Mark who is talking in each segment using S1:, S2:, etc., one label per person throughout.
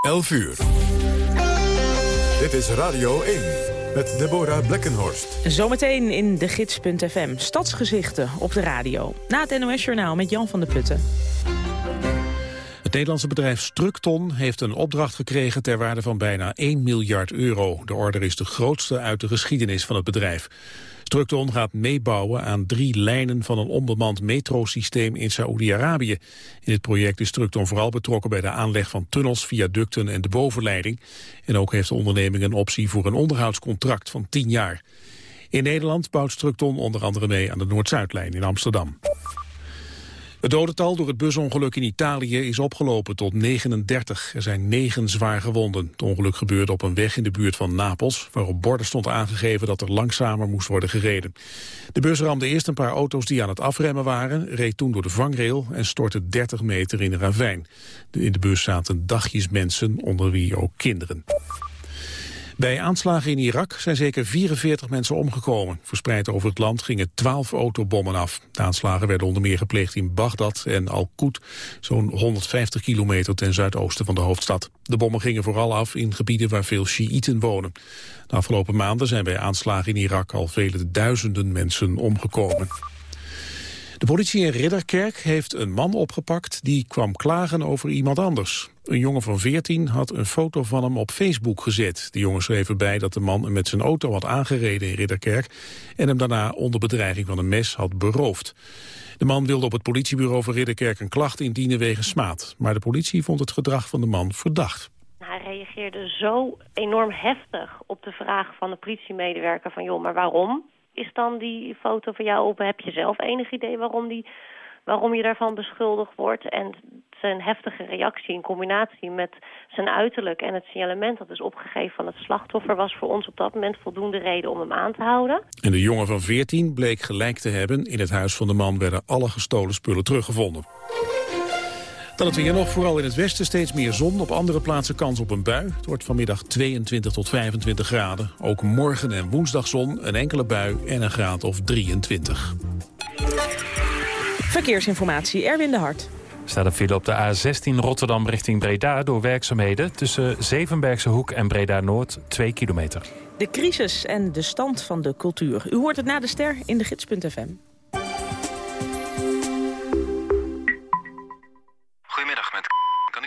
S1: 11 uur. Dit is Radio 1 met Deborah Blekkenhorst.
S2: Zometeen in de gids.fm. Stadsgezichten op de radio. Na het NOS-journaal met Jan van der Putten.
S3: Het Nederlandse bedrijf Structon heeft een opdracht gekregen ter waarde van bijna 1 miljard euro. De order is de grootste uit de geschiedenis van het bedrijf. Structon gaat meebouwen aan drie lijnen van een onbemand metrosysteem in Saoedi-Arabië. In het project is Structon vooral betrokken bij de aanleg van tunnels, viaducten en de bovenleiding. En ook heeft de onderneming een optie voor een onderhoudscontract van 10 jaar. In Nederland bouwt Structon onder andere mee aan de Noord-Zuidlijn in Amsterdam. Het dodental door het busongeluk in Italië is opgelopen tot 39. Er zijn negen zwaar gewonden. Het ongeluk gebeurde op een weg in de buurt van Napels... waar op borden stond aangegeven dat er langzamer moest worden gereden. De bus ramde eerst een paar auto's die aan het afremmen waren... reed toen door de vangrail en stortte 30 meter in een ravijn. In de bus zaten dagjes mensen, onder wie ook kinderen. Bij aanslagen in Irak zijn zeker 44 mensen omgekomen. Verspreid over het land gingen 12 autobommen af. De aanslagen werden onder meer gepleegd in Bagdad en Al-Qud, zo'n 150 kilometer ten zuidoosten van de hoofdstad. De bommen gingen vooral af in gebieden waar veel Sjiïten wonen. De afgelopen maanden zijn bij aanslagen in Irak al vele duizenden mensen omgekomen. De politie in Ridderkerk heeft een man opgepakt die kwam klagen over iemand anders. Een jongen van 14 had een foto van hem op Facebook gezet. De jongen schreef erbij dat de man hem met zijn auto had aangereden in Ridderkerk... en hem daarna onder bedreiging van een mes had beroofd. De man wilde op het politiebureau van Ridderkerk een klacht indienen wegens smaad. Maar de politie vond het gedrag van de man verdacht.
S4: Hij reageerde zo enorm heftig op de vraag van de politiemedewerker van... joh, maar waarom is dan die foto van jou op? Heb je zelf enig idee waarom, die, waarom je daarvan beschuldigd wordt? En zijn heftige reactie in combinatie met zijn uiterlijk en het signalement dat is opgegeven van het slachtoffer was voor ons op dat moment voldoende reden om hem aan te houden.
S3: En de jongen van 14 bleek gelijk te hebben. In het huis van de man werden alle gestolen spullen teruggevonden. Dan het weer nog, vooral in het westen steeds meer zon. Op andere plaatsen kans op een bui. Het wordt vanmiddag 22 tot 25 graden. Ook morgen en woensdag zon, een enkele bui en een graad of 23.
S2: Verkeersinformatie, Erwin de Hart
S5: staat een file op de A16 Rotterdam richting Breda... door werkzaamheden tussen Zevenbergse Hoek en Breda-Noord 2 kilometer.
S2: De crisis en de stand van de cultuur. U hoort het na de ster in de gids.fm.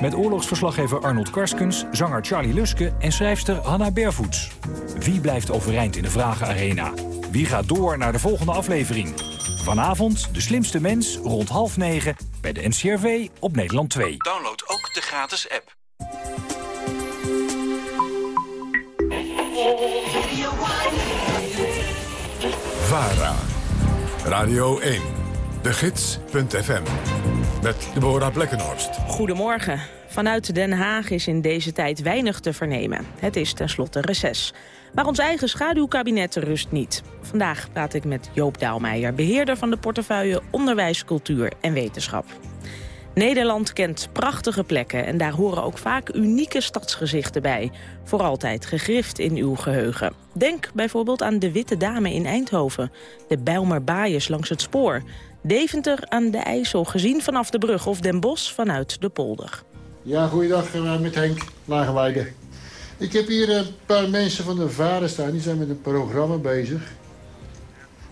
S6: Met oorlogsverslaggever Arnold Karskens, zanger Charlie Luske en schrijfster Hanna Bervoets. Wie blijft overeind in de Vragenarena? Wie gaat door naar de volgende aflevering? Vanavond De Slimste Mens, rond half negen, bij de NCRV op Nederland 2.
S7: Download ook de gratis app.
S1: VARA, Radio 1, de gids.fm, met Deborah Blekkenhorst.
S2: Goedemorgen. Vanuit Den Haag is in deze tijd weinig te vernemen. Het is tenslotte reces. Maar ons eigen schaduwkabinet rust niet. Vandaag praat ik met Joop Daalmeijer, beheerder van de portefeuille Onderwijs, Cultuur en Wetenschap. Nederland kent prachtige plekken en daar horen ook vaak unieke stadsgezichten bij. Voor altijd gegrift in uw geheugen. Denk bijvoorbeeld aan de Witte Dame in Eindhoven, de Bijlmer Baaiers langs het spoor... Deventer aan de IJssel, gezien vanaf de brug of Den Bosch vanuit de polder.
S8: Ja, goeiedag uh, met Henk Lagerweide. Ik heb hier een paar mensen van de Varen staan. Die zijn met een programma bezig.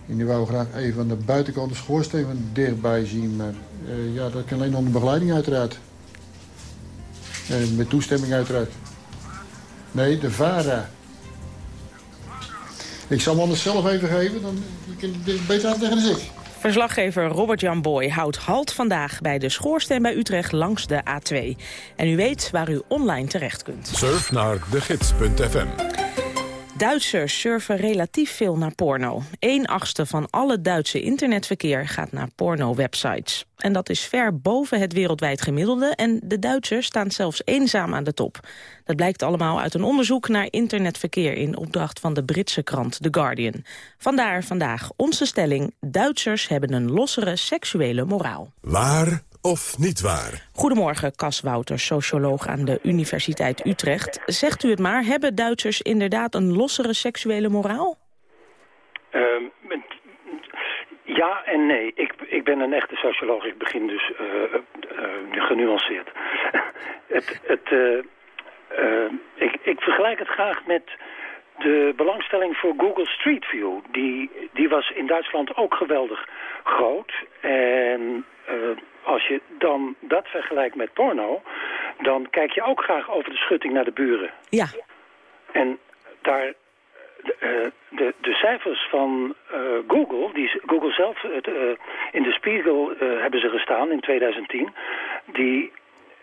S8: En die wou graag even aan de buitenkant de schoorsteen van dichtbij zien. Maar uh, ja, dat kan alleen onder begeleiding uiteraard. En met toestemming uiteraard. Nee, de VARA. Ik zal hem anders zelf even geven, dan je het beter aan tegen de ik.
S2: Verslaggever Robert-Jan Boy houdt halt vandaag bij de schoorsteen bij Utrecht langs de A2. En u weet waar u online terecht kunt.
S1: Surf naar degids.fm.
S2: Duitsers surfen relatief veel naar porno. Een achtste van alle Duitse internetverkeer gaat naar porno-websites. En dat is ver boven het wereldwijd gemiddelde... en de Duitsers staan zelfs eenzaam aan de top. Dat blijkt allemaal uit een onderzoek naar internetverkeer... in opdracht van de Britse krant The Guardian. Vandaar vandaag onze stelling... Duitsers hebben een lossere seksuele moraal.
S1: Waar of niet waar?
S2: Goedemorgen, Cas Wouters, socioloog aan de Universiteit Utrecht. Zegt u het maar, hebben Duitsers inderdaad een lossere seksuele moraal?
S9: Ehm, ja en nee. Ik, ik ben een echte socioloog. Ik begin dus uh, uh, genuanceerd. het, het, uh, ik, ik vergelijk het graag met de belangstelling voor Google Street View. Die, die was in Duitsland ook geweldig groot. En als je dan dat vergelijkt met porno... dan kijk je ook graag over de schutting naar de buren.
S2: Ja.
S9: En daar... De, de, de cijfers van uh, Google, die Google zelf uh, in de spiegel uh, hebben ze gestaan in 2010, die,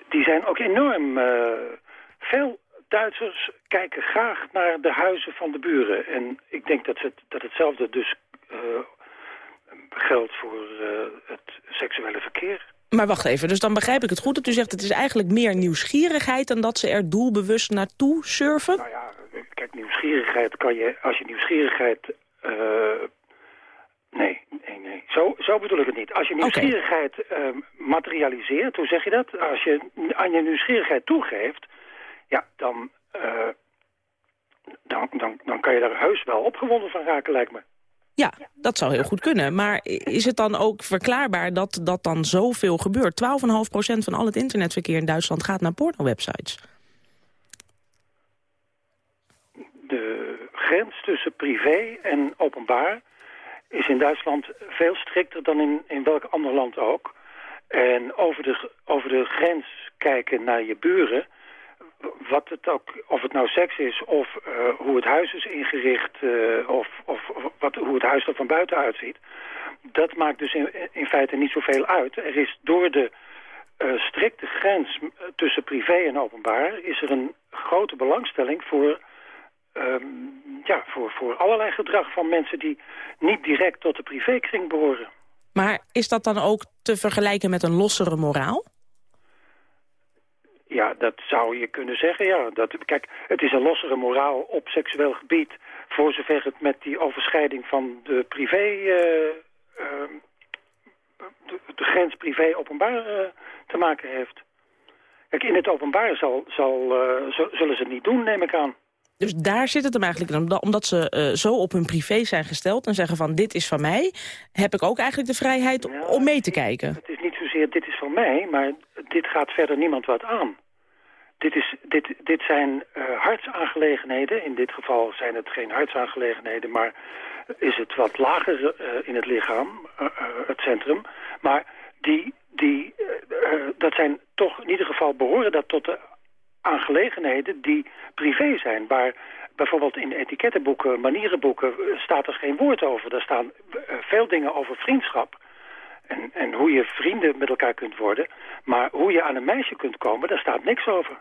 S9: die zijn ook enorm. veel Duitsers kijken graag naar de huizen van de buren. En ik denk dat, het, dat hetzelfde dus geldt voor het seksuele verkeer.
S2: Maar wacht even, dus dan begrijp ik het goed dat u zegt... het is eigenlijk meer nieuwsgierigheid dan dat ze er doelbewust naartoe surfen?
S9: Nou ja, kijk, nieuwsgierigheid kan je... Als je nieuwsgierigheid... Uh, nee, nee, nee. Zo, zo bedoel ik het niet. Als je nieuwsgierigheid okay. uh, materialiseert, hoe zeg je dat? Als je aan je nieuwsgierigheid toegeeft... Ja, dan, uh, dan, dan, dan kan je daar heus wel opgewonden van raken, lijkt me.
S2: Ja, dat zou heel goed kunnen. Maar is het dan ook verklaarbaar dat dat dan zoveel gebeurt? 12,5% van al het internetverkeer in Duitsland gaat naar porno-websites.
S9: De grens tussen privé en openbaar is in Duitsland veel strikter dan in, in welk ander land ook. En over de, over de grens kijken naar je buren wat het ook, of het nou seks is of uh, hoe het huis is ingericht uh, of, of, hoe het huis er van buiten uitziet. Dat maakt dus in, in feite niet zoveel uit. Er is door de uh, strikte grens tussen privé en openbaar... is er een grote belangstelling voor, um, ja, voor, voor allerlei gedrag van mensen... die niet direct tot de privékring behoren.
S2: Maar is dat dan ook te vergelijken met een lossere moraal?
S9: Ja, dat zou je kunnen zeggen, ja. Dat, kijk, het is een lossere moraal op seksueel gebied... voor zover het met die overschrijding van de privé... Uh, uh, de, de, grens privé-openbaar uh, te maken heeft. Kijk, in het openbaar zal, zal, zullen ze het niet doen, neem ik aan.
S2: Dus daar zit het hem eigenlijk in. Omdat ze zo op hun privé zijn gesteld en zeggen van dit is van mij... heb ik ook eigenlijk de vrijheid ja, om mee te kijken.
S9: Het is niet zozeer dit is van mij, maar dit gaat verder niemand wat aan. Dit, is, dit, dit zijn uh, hartsaangelegenheden. In dit geval zijn het geen hartsaangelegenheden, maar is het wat lager uh, in het lichaam, uh, het centrum. Maar die, die, dat zijn toch in ieder geval behoren dat tot de aangelegenheden die privé zijn. Waar bijvoorbeeld in etikettenboeken, manierenboeken staat er geen woord over. Daar staan veel dingen over vriendschap. En, en hoe je vrienden met elkaar kunt worden. Maar hoe je aan een meisje kunt komen, daar staat niks over.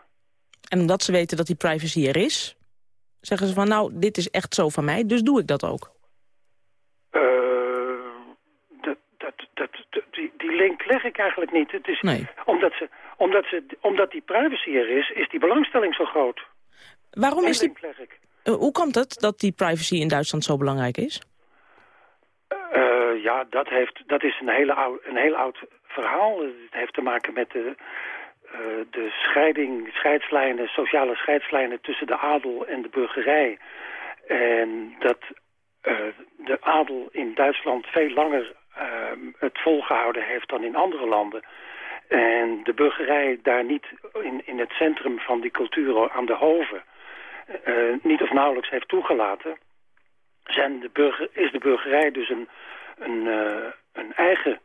S2: En omdat ze weten dat die privacy er is... zeggen ze van, nou, dit is echt zo van mij, dus doe ik dat ook.
S9: Uh, dat, dat, dat, die, die link leg ik eigenlijk niet. Het is,
S2: nee.
S9: omdat, ze, omdat, ze, omdat die privacy er is, is die belangstelling zo groot.
S2: Waarom is die...
S9: Leg ik.
S2: Uh, hoe komt het dat die privacy in Duitsland zo belangrijk is?
S9: Uh, ja, dat, heeft, dat is een, hele oud, een heel oud verhaal. Het heeft te maken met de de scheiding, scheidslijnen, sociale scheidslijnen tussen de adel en de burgerij. En dat uh, de adel in Duitsland veel langer uh, het volgehouden heeft dan in andere landen. En de burgerij daar niet in, in het centrum van die cultuur aan de hoven niet of nauwelijks heeft toegelaten. Zijn de burger, is de burgerij dus een, een, een eigen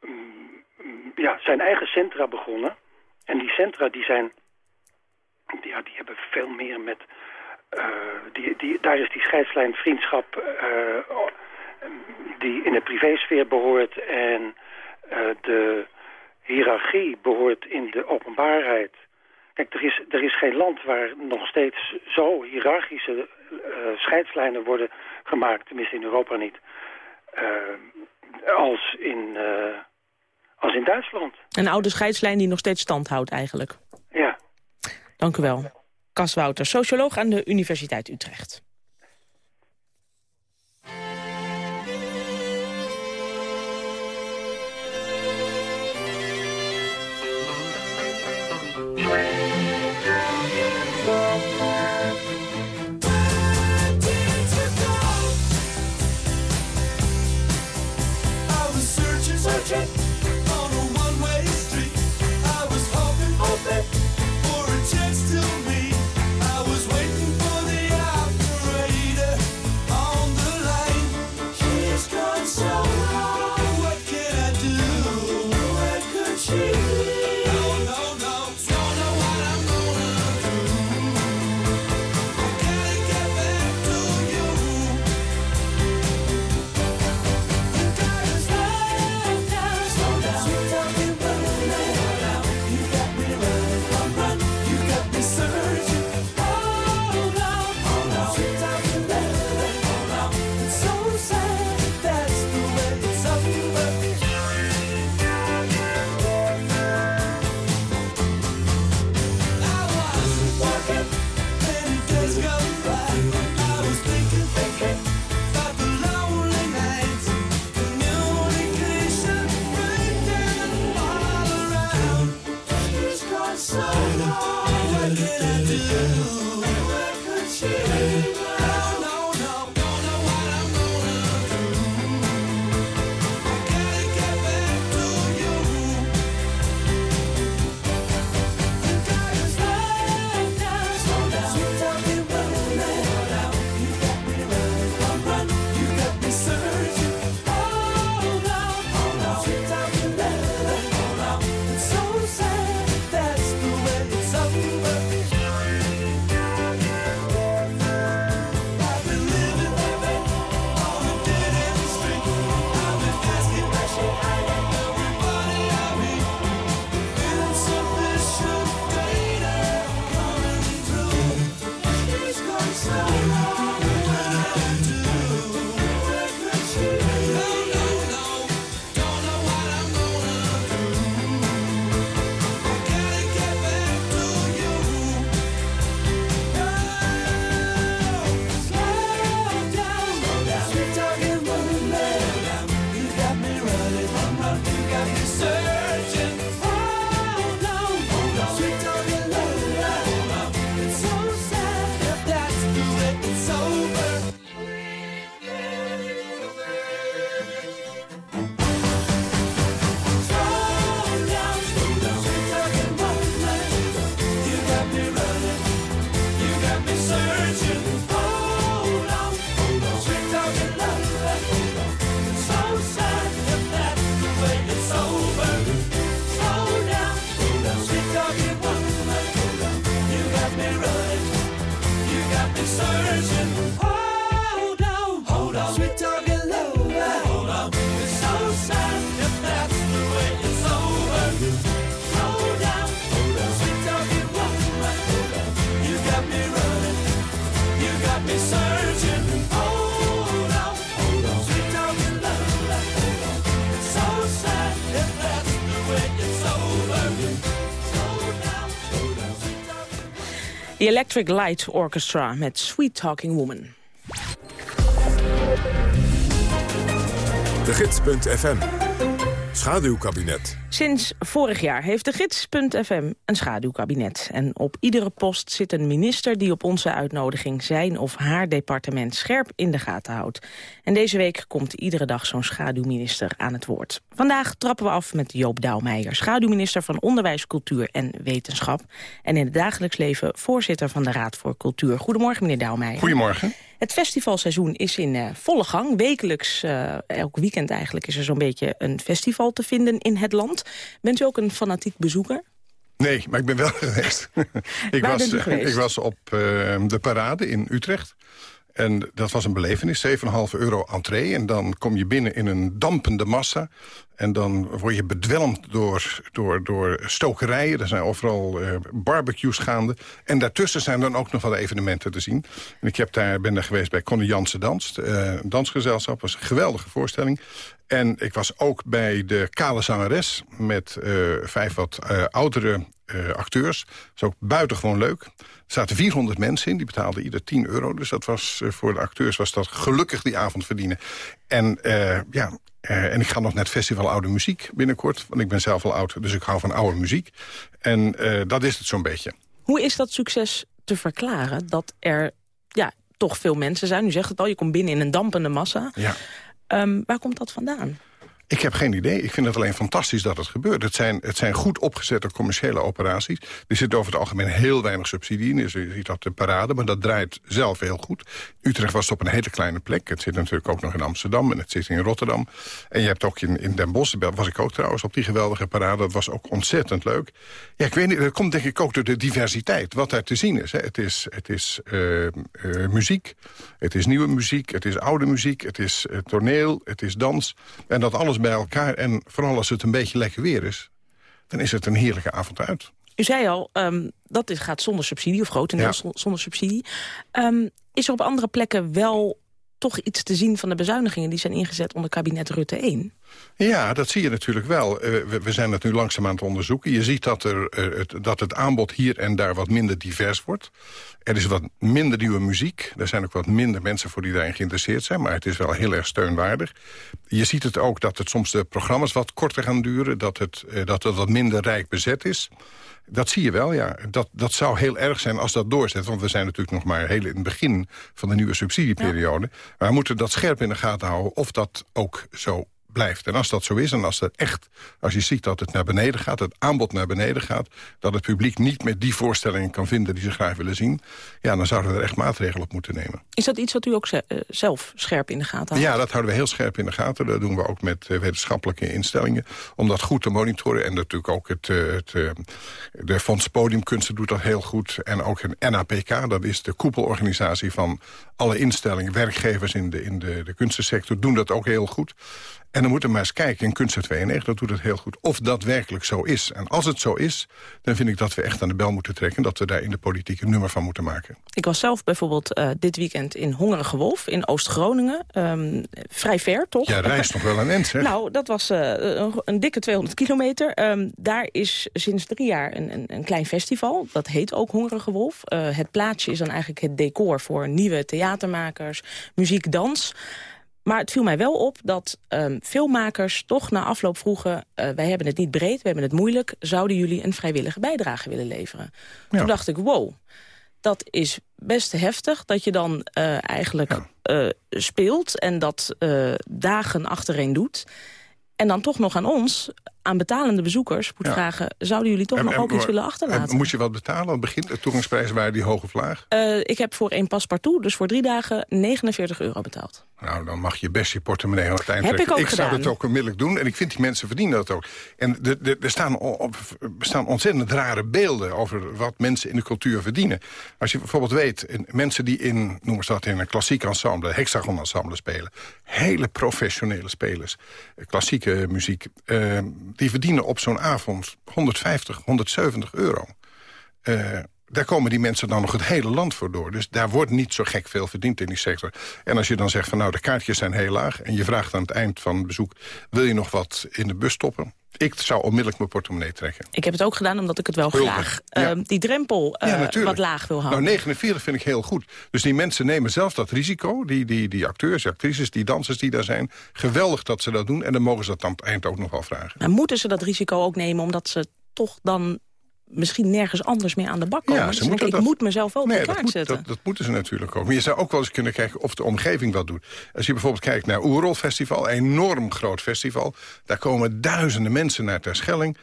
S9: um, ja, zijn eigen centra begonnen. En die centra die zijn, ja, die hebben veel meer met die, die, daar is die scheidslijn vriendschap die in de privésfeer behoort en de hiërarchie behoort in de openbaarheid. Kijk, er is, er is geen land waar nog steeds zo hiërarchische scheidslijnen worden gemaakt, tenminste in Europa niet, als in als in Duitsland.
S10: Een oude scheidslijn die nog steeds stand houdt eigenlijk.
S9: Ja.
S10: Dank u wel. Cas Wouter, socioloog aan de Universiteit Utrecht. Electric Light Orchestra met Sweet Talking Woman.
S1: De Schaduwkabinet.
S10: Sinds vorig jaar heeft de gids.fm een schaduwkabinet. En op iedere post zit een minister die op onze uitnodiging... zijn of haar departement scherp in de gaten houdt. En deze week komt iedere dag zo'n schaduwminister aan het woord. Vandaag trappen we af met Joop Douwmeijer... schaduwminister van Onderwijs, Cultuur en Wetenschap. En in het dagelijks leven voorzitter van de Raad voor Cultuur. Goedemorgen, meneer Douwmeijer.
S11: Goedemorgen.
S10: Het festivalseizoen is in uh, volle gang. Wekelijks, uh, elk weekend eigenlijk, is er zo'n beetje een festival te vinden in het land. Bent u ook een fanatiek bezoeker?
S11: Nee, maar ik ben wel geweest. ik,
S2: Waar
S11: was,
S2: bent u geweest?
S11: ik was op eh, de parade in Utrecht. En dat was een belevenis, 7,5 euro entree. En dan kom je binnen in een dampende massa. En dan word je bedwelmd door, door, door stokerijen. Er zijn overal eh, barbecues gaande. En daartussen zijn dan ook nog wat evenementen te zien. En ik heb daar, ben daar geweest bij Connie Jansen Danst. eh, dansgezelschap, was een geweldige voorstelling. En ik was ook bij de Kale Zangeres... met eh, vijf wat oudere eh, acteurs. Dat is ook buitengewoon leuk. Er zaten 400 mensen in, die betaalden ieder 10 euro. Dus dat was, eh, voor de acteurs was dat gelukkig die avond verdienen. En, eh, ja, en ik ga nog naar het Festival Oude Muziek binnenkort. Want ik ben zelf al oud, dus ik hou van oude muziek. En dat is het zo'n beetje.
S2: Hoe is dat succes te verklaren dat er ja, toch veel mensen zijn? U zegt het al, je komt binnen in een dampende massa.
S11: Ja.
S2: Ehm, waar komt dat vandaan?
S11: Ik heb geen idee. Ik vind het alleen fantastisch dat het gebeurt. Het zijn, het zijn goed opgezette commerciële operaties. Er zit over het algemeen heel weinig subsidie in. Dus je ziet dat de parade, maar dat draait zelf heel goed. Utrecht was op een hele kleine plek. Het zit natuurlijk ook nog in Amsterdam en het zit in Rotterdam. En je hebt ook in, in Den Bosch, daar was ik ook trouwens op die geweldige parade. Dat was ook ontzettend leuk. Ja, ik weet niet, dat komt denk ik ook door de diversiteit. Wat daar te zien is. Hè. Het is, het is eh, eh, muziek, het is nieuwe muziek, het is oude muziek, het is eh, toneel, het is dans. En dat alles bij elkaar. En vooral als het een beetje lekker weer is, dan is het een heerlijke avond uit.
S2: U zei al, ehm, dat is, gaat zonder subsidie, of grotendeels
S11: Ja.
S2: zon- zonder subsidie. Ehm, is er op andere plekken wel toch iets te zien van de bezuinigingen... die zijn ingezet onder kabinet Rutte 1?
S11: Ja, dat zie je natuurlijk wel. Eh, we, we zijn het nu langzaam aan het onderzoeken. Je ziet dat, er, eh, het, dat het aanbod hier en daar wat minder divers wordt. Er is wat minder nieuwe muziek. Er zijn ook wat minder mensen voor die daarin geïnteresseerd zijn. Maar het is wel heel erg steunwaardig. Je ziet het ook dat het soms de programma's wat korter gaan duren. Dat het, eh, dat het wat minder rijk bezet is. Dat zie je wel, ja. Dat, dat zou heel erg zijn als dat doorzet. Want we zijn natuurlijk nog maar heel in het begin van de nieuwe subsidieperiode. Maar we moeten dat scherp in de gaten houden of dat ook zo blijft. En als dat zo is en als het echt, als je ziet dat het naar beneden gaat... het aanbod naar beneden gaat... dat het publiek niet meer die voorstellingen kan vinden die ze graag willen zien... ja, dan zouden we er echt maatregelen op moeten nemen.
S2: Is dat iets wat u ook eh, zelf scherp in de gaten houdt?
S11: Ja, dat houden we heel scherp in de gaten. Dat doen we ook met eh, wetenschappelijke instellingen. Om dat goed te monitoren. En natuurlijk ook het, eh, het, de Fonds Podiumkunsten doet dat heel goed. En ook een NAPK, dat is de koepelorganisatie van alle instellingen... werkgevers in de, in de, de kunstensector, doen dat ook heel goed. En dan moeten we maar eens kijken, in Kunsten 92, dat doet het heel goed... of dat werkelijk zo is. En als het zo is, dan vind ik dat we echt aan de bel moeten trekken... dat we daar in de politiek een nummer van moeten maken.
S2: Ik was zelf bijvoorbeeld eh, dit weekend in Hongerige Wolf in Oost-Groningen. Ehm, vrij ver, toch?
S11: Ja, reist nog wel een end, hè?
S2: Nou, dat was eh, een, een dikke 200 kilometer. Ehm, daar is sinds drie jaar een, een, een klein festival. Dat heet ook Hongerige Wolf. Eh, het plaatsje is dan eigenlijk het decor voor nieuwe theatermakers, muziek, dans. Maar het viel mij wel op dat ehm, filmmakers toch na afloop vroegen... eh, wij hebben het niet breed, we hebben het moeilijk... zouden jullie een vrijwillige bijdrage willen leveren? Toen dacht ik, wow, dat is best heftig dat je dan eh, eigenlijk eh, speelt... en dat dagen achtereen doet... en dan toch nog aan ons, aan betalende bezoekers, moet
S11: Ja.
S2: vragen... zouden jullie toch
S11: En-
S2: nog
S11: en-
S2: ook iets willen achterlaten?
S11: en Moet je wat betalen? Begint de toegangsprijzen waren die hoge vlaag.
S2: Eh, ik heb voor één paspartout, dus voor drie dagen, 49 euro betaald.
S11: Nou, dan mag je best je portemonnee aan het eind
S2: Heb
S11: trekken.
S2: ik ook
S11: zou
S2: gedaan.
S11: dat ook onmiddellijk doen. En ik vind die mensen verdienen dat ook. En er staan, op, staan ontzettend rare beelden over wat mensen in de cultuur verdienen. Als je bijvoorbeeld weet, mensen die in, noem eens dat, in een klassiek ensemble, hexagon ensemble spelen. Hele professionele spelers. eh, Klassieke muziek. eh, die verdienen op zo'n avond 150, 170 euro. Eh, daar komen die mensen dan nog het hele land voor door. Dus daar wordt niet zo gek veel verdiend in die sector. En als je dan zegt van nou, de kaartjes zijn heel laag... en je vraagt aan het eind van het bezoek... wil je nog wat in de bus stoppen? Ik zou onmiddellijk mijn portemonnee trekken.
S2: Ik heb het ook gedaan omdat ik het wel
S11: Huldig.
S2: graag
S11: Ja.
S2: ehm, die drempel eh,
S11: Ja,
S2: wat laag wil houden.
S11: Nou, 49 vind ik heel goed. Dus die mensen nemen zelf dat risico. Die, die, die acteurs, die actrices, die dansers die daar zijn. Geweldig dat ze dat doen. En dan mogen ze dat aan het eind ook nog wel vragen.
S2: Maar moeten ze dat risico ook nemen omdat ze toch dan misschien nergens anders meer aan de bak komen?
S11: Ja,
S2: Dus
S11: ze
S2: ik
S11: dat-
S2: moet mezelf wel op
S11: Nee,
S2: de
S11: dat,
S2: kaart
S11: moet-
S2: zetten.
S11: dat, dat moeten ze natuurlijk ook. Maar je zou ook wel eens kunnen kijken of de omgeving wat doet. Als je bijvoorbeeld kijkt naar Oerol Festival, een enorm groot festival. Daar komen duizenden mensen naar Terschelling.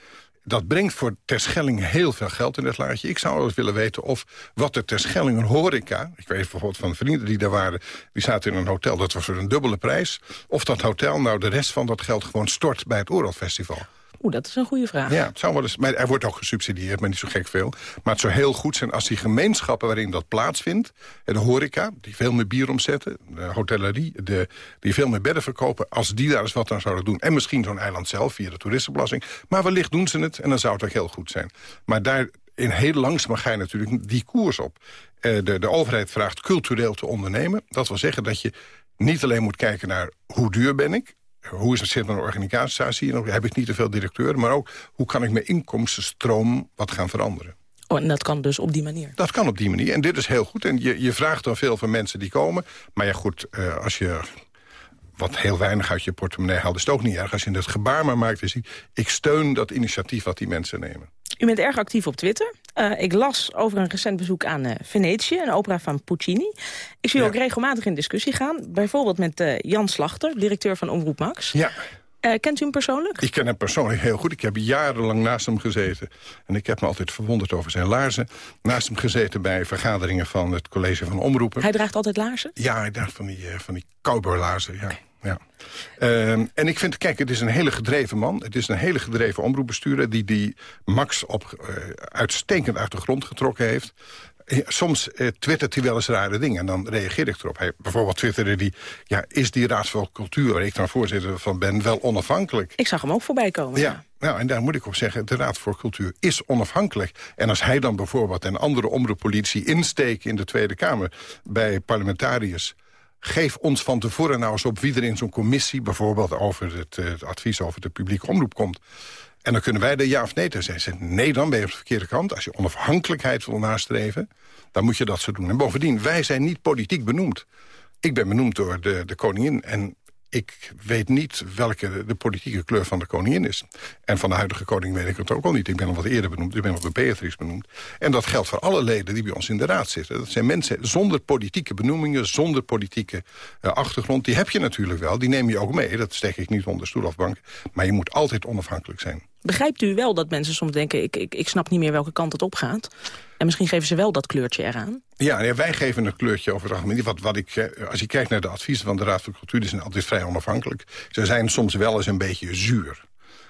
S11: Dat brengt voor Terschelling heel veel geld in het laadje. Ik zou wel eens willen weten of wat de een horeca... ik weet bijvoorbeeld van vrienden die daar waren... die zaten in een hotel, dat was voor een dubbele prijs... of dat hotel nou de rest van dat geld gewoon stort bij het Oerol Festival.
S2: Oeh, dat is een goede vraag.
S11: Ja, het zou wel eens, maar er wordt ook gesubsidieerd, maar niet zo gek veel. Maar het zou heel goed zijn als die gemeenschappen waarin dat plaatsvindt... en de horeca, die veel meer bier omzetten... de hotellerie, die veel meer bedden verkopen... als die daar eens wat aan zouden doen. En misschien zo'n eiland zelf via de toeristenbelasting. Maar wellicht doen ze het en dan zou het ook heel goed zijn. Maar daar in heel langzaam ga je natuurlijk die koers op. Uh, de, de overheid vraagt cultureel te ondernemen. Dat wil zeggen dat je niet alleen moet kijken naar hoe duur ben ik... hoe is het zit mijn organisatie, heb ik niet te veel directeuren... maar ook hoe kan ik mijn inkomstenstroom wat gaan veranderen.
S2: Oh, en dat kan dus op die manier?
S11: Dat kan op die manier. En dit is heel goed. En je, je vraagt dan veel van mensen die komen. Maar ja goed, uh, als je wat heel weinig uit je portemonnee haalt... is het ook niet erg als je het gebaar maar maakt ziet... ik steun dat initiatief wat die mensen nemen.
S2: U bent erg actief op Twitter. Uh, ik las over een recent bezoek aan uh, Venetië, een opera van Puccini. Ik zie ja. ook regelmatig in discussie gaan. Bijvoorbeeld met uh, Jan Slachter, directeur van Omroep Max.
S11: Ja.
S2: kent u hem persoonlijk?
S11: Ik ken hem persoonlijk heel goed. Ik heb jarenlang naast hem gezeten. En ik heb me altijd verwonderd over zijn laarzen. Naast hem gezeten bij vergaderingen van het college van omroepen.
S2: Hij draagt altijd laarzen?
S11: Ja, hij draagt van die, van die cowboylaarzen, ja. Okay ja. Uh, en ik vind, kijk, het is een hele gedreven man. Het is een hele gedreven omroepbestuurder... die die Max op, uh, uitstekend uit de grond getrokken heeft. Soms uh, twittert hij wel eens rare dingen en dan reageer ik erop. Hij, bijvoorbeeld twitterde hij, ja, is die Raad voor Cultuur... waar ik dan voorzitter van ben, wel onafhankelijk?
S2: Ik zag hem ook voorbij komen.
S11: Ja, Nou, en daar moet ik op zeggen, de Raad voor Cultuur is onafhankelijk. En als hij dan bijvoorbeeld en andere omroeppolitie insteken in de Tweede Kamer... bij parlementariërs geef ons van tevoren nou eens op wie er in zo'n commissie... bijvoorbeeld over het, het, advies over de publieke omroep komt. En dan kunnen wij de ja of nee te zeggen. Nee, dan ben je op de verkeerde kant. Als je onafhankelijkheid wil nastreven, dan moet je dat zo doen. En bovendien, wij zijn niet politiek benoemd. Ik ben benoemd door de, de koningin en ik weet niet welke de politieke kleur van de koningin is. En van de huidige koning weet ik het ook al niet. Ik ben al wat eerder benoemd. Ik ben al de Beatrix benoemd. En dat geldt voor alle leden die bij ons in de raad zitten. Dat zijn mensen zonder politieke benoemingen, zonder politieke uh, achtergrond. Die heb je natuurlijk wel. Die neem je ook mee. Dat steek ik niet onder stoel of bank. Maar je moet altijd onafhankelijk zijn.
S2: Begrijpt u wel dat mensen soms denken... Ik, ik, ik snap niet meer welke kant het op gaat? En misschien geven ze wel dat kleurtje eraan?
S11: Ja, wij geven een kleurtje over het algemeen. Wat, wat ik, als je kijkt naar de adviezen van de Raad voor Cultuur... die zijn altijd vrij onafhankelijk. Ze zijn soms wel eens een beetje zuur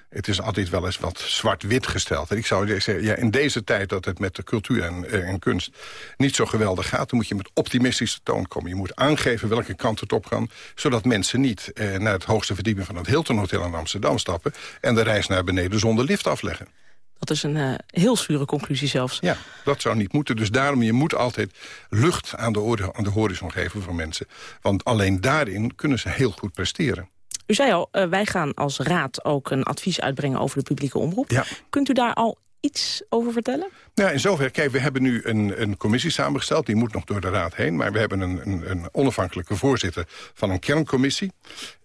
S11: het is altijd wel eens wat zwart-wit gesteld. En ik zou zeggen, ja, in deze tijd dat het met de cultuur en, en, kunst niet zo geweldig gaat... dan moet je met optimistische toon komen. Je moet aangeven welke kant het op kan... zodat mensen niet eh, naar het hoogste verdieping van het Hilton Hotel in Amsterdam stappen... en de reis naar beneden zonder lift afleggen.
S2: Dat is een uh, heel zure conclusie zelfs.
S11: Ja, dat zou niet moeten. Dus daarom, je moet altijd lucht aan de, aan de horizon geven voor mensen. Want alleen daarin kunnen ze heel goed presteren.
S2: U zei al, uh, wij gaan als raad ook een advies uitbrengen over de publieke omroep.
S11: Ja.
S2: Kunt u daar al iets over vertellen?
S11: Ja, in zoverre, kijk, we hebben nu een, een commissie samengesteld. Die moet nog door de raad heen. Maar we hebben een, een, een onafhankelijke voorzitter van een kerncommissie.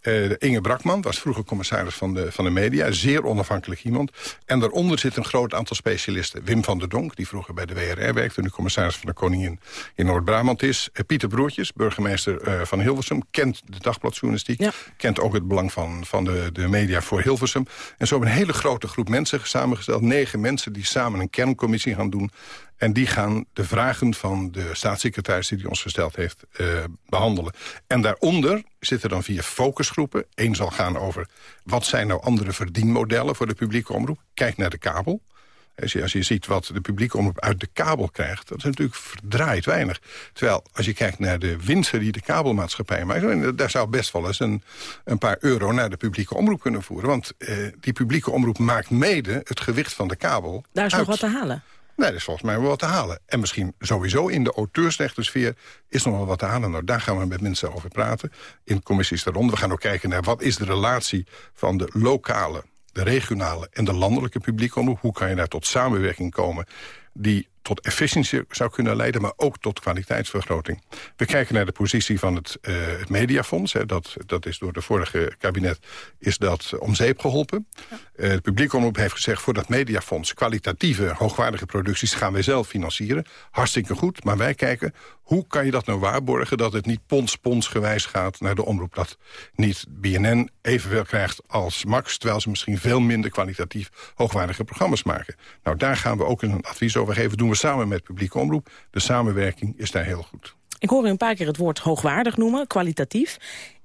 S11: Uh, Inge Brakman was vroeger commissaris van de, van de media. Zeer onafhankelijk iemand. En daaronder zit een groot aantal specialisten. Wim van der Donk, die vroeger bij de WRR werkte... nu commissaris van de Koningin in Noord-Brabant is. Uh, Pieter Broertjes, burgemeester uh, van Hilversum... kent de dagbladjournalistiek. Ja. Kent ook het belang van, van de, de media voor Hilversum. En zo hebben we een hele grote groep mensen samengesteld. Negen mensen die samen een kerncommissie gaan doen. En die gaan de vragen van de staatssecretaris die, die ons gesteld heeft uh, behandelen. En daaronder zitten dan vier focusgroepen. Eén zal gaan over wat zijn nou andere verdienmodellen voor de publieke omroep. Kijk naar de kabel. Als je, als je ziet wat de publieke omroep uit de kabel krijgt... dat is natuurlijk verdraaid weinig. Terwijl als je kijkt naar de winsten die de kabelmaatschappij maakt... daar zou best wel eens een, een paar euro naar de publieke omroep kunnen voeren. Want eh, die publieke omroep maakt mede het gewicht van de kabel
S2: Daar is
S11: uit.
S2: nog wat te halen.
S11: Nee, er is volgens mij wel wat te halen. En misschien sowieso in de auteursrechtensfeer is nog wel wat te halen. Nou, daar gaan we met mensen over praten. In commissies daaronder. We gaan ook kijken naar wat is de relatie van de lokale, de regionale en de landelijke publieke omroep. Hoe kan je daar tot samenwerking komen die tot efficiëntie zou kunnen leiden... maar ook tot kwaliteitsvergroting. We kijken naar de positie van het, uh, het mediafonds. Hè. Dat, dat is door de vorige kabinet is dat om zeep geholpen. Ja. Uh, het publiek omroep heeft gezegd... voor dat mediafonds kwalitatieve, hoogwaardige producties... gaan wij zelf financieren. Hartstikke goed, maar wij kijken... hoe kan je dat nou waarborgen dat het niet pons-pons gewijs gaat... naar de omroep dat niet BNN evenveel krijgt als Max... terwijl ze misschien veel minder kwalitatief hoogwaardige programma's maken. Nou, daar gaan we ook een advies over geven. Doen we samen met publieke omroep. De samenwerking is daar heel goed.
S2: Ik hoor u een paar keer het woord hoogwaardig noemen, kwalitatief.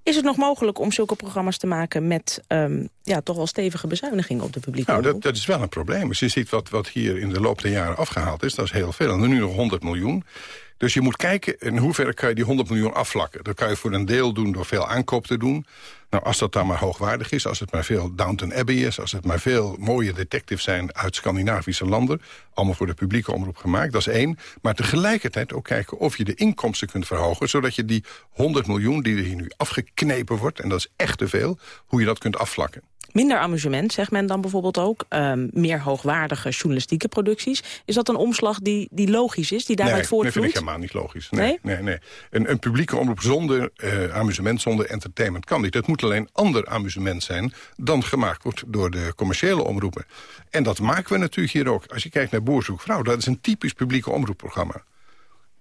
S2: Is het nog mogelijk om zulke programma's te maken met ehm, ja, toch wel stevige bezuinigingen op de publieke
S11: Nou, dat, dat is wel een probleem. Als je ziet wat, wat hier in de loop der jaren afgehaald is, dat is heel veel. En nu nog 100 miljoen. Dus je moet kijken in hoeverre kan je die 100 miljoen afvlakken. Dat kan je voor een deel doen door veel aankoop te doen. Nou, als dat dan maar hoogwaardig is, als het maar veel Downton Abbey is... als het maar veel mooie detectives zijn uit Scandinavische landen... allemaal voor de publieke omroep gemaakt, dat is één. Maar tegelijkertijd ook kijken of je de inkomsten kunt verhogen... zodat je die 100 miljoen die er hier nu afgeknepen wordt... en dat is echt te veel, hoe je dat kunt afvlakken.
S2: Minder amusement, zegt men dan bijvoorbeeld ook. Ehm, meer hoogwaardige journalistieke producties. Is dat een omslag die, die logisch is, die daaruit
S11: nee, nee,
S2: voortvloeit?
S11: vind ik helemaal niet logisch. Nee, nee? nee, Een, een publieke omroep zonder eh, amusement, zonder entertainment kan niet. Het moet alleen ander amusement zijn dan gemaakt wordt door de commerciële omroepen. En dat maken we natuurlijk hier ook. Als je kijkt naar Boerzoek Vrouw, dat is een typisch publieke omroepprogramma.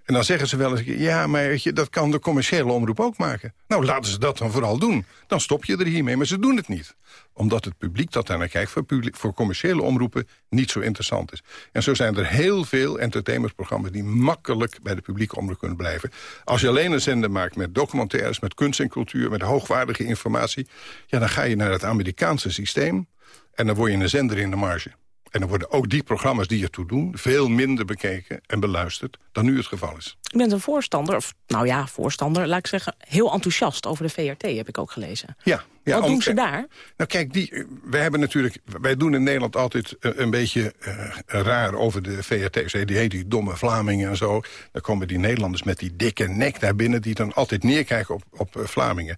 S11: En dan zeggen ze wel eens, ja, maar weet je, dat kan de commerciële omroep ook maken. Nou, laten ze dat dan vooral doen. Dan stop je er hiermee, maar ze doen het niet. Omdat het publiek dat daar naar kijkt voor, voor commerciële omroepen niet zo interessant is. En zo zijn er heel veel entertainmentprogramma's die makkelijk bij de publieke omroep kunnen blijven. Als je alleen een zender maakt met documentaires, met kunst en cultuur, met hoogwaardige informatie, ja, dan ga je naar het Amerikaanse systeem en dan word je een zender in de marge. En dan worden ook die programma's die ertoe doen... veel minder bekeken en beluisterd dan nu het geval is.
S2: U bent een voorstander, of nou ja, voorstander, laat ik zeggen... heel enthousiast over de VRT, heb ik ook gelezen.
S11: Ja. ja
S2: Wat
S11: om-
S2: doen ze daar?
S11: Nou kijk, die, wij hebben natuurlijk, wij doen in Nederland altijd een, een beetje eh, raar over de VRT. Die heet die domme Vlamingen en zo. Dan komen die Nederlanders met die dikke nek daar binnen... die dan altijd neerkijken op, op eh, Vlamingen.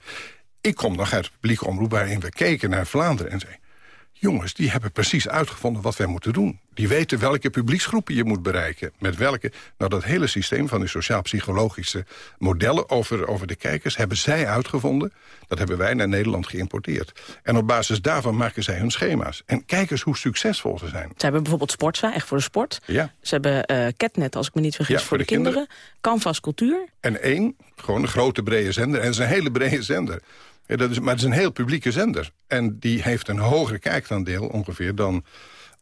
S11: Ik kom nog uit de publieke omroep waarin we keken naar Vlaanderen en zeiden... jongens, die hebben precies uitgevonden wat wij moeten doen. Die weten welke publieksgroepen je moet bereiken. Met welke, nou dat hele systeem van die sociaal-psychologische modellen over, over de kijkers... hebben zij uitgevonden. Dat hebben wij naar Nederland geïmporteerd. En op basis daarvan maken zij hun schema's. En kijk eens hoe succesvol ze zijn.
S2: Ze hebben bijvoorbeeld Sportza, echt voor de sport.
S11: Ja.
S2: Ze hebben eh Catnet, als ik me niet vergis,
S11: Ja,
S2: voor, de, kinderen. Canvas Cultuur.
S11: En één, gewoon een grote brede zender. En het is een hele brede zender. Dat is, maar het is een heel publieke zender. En die heeft een hoger kijkaandeel ongeveer dan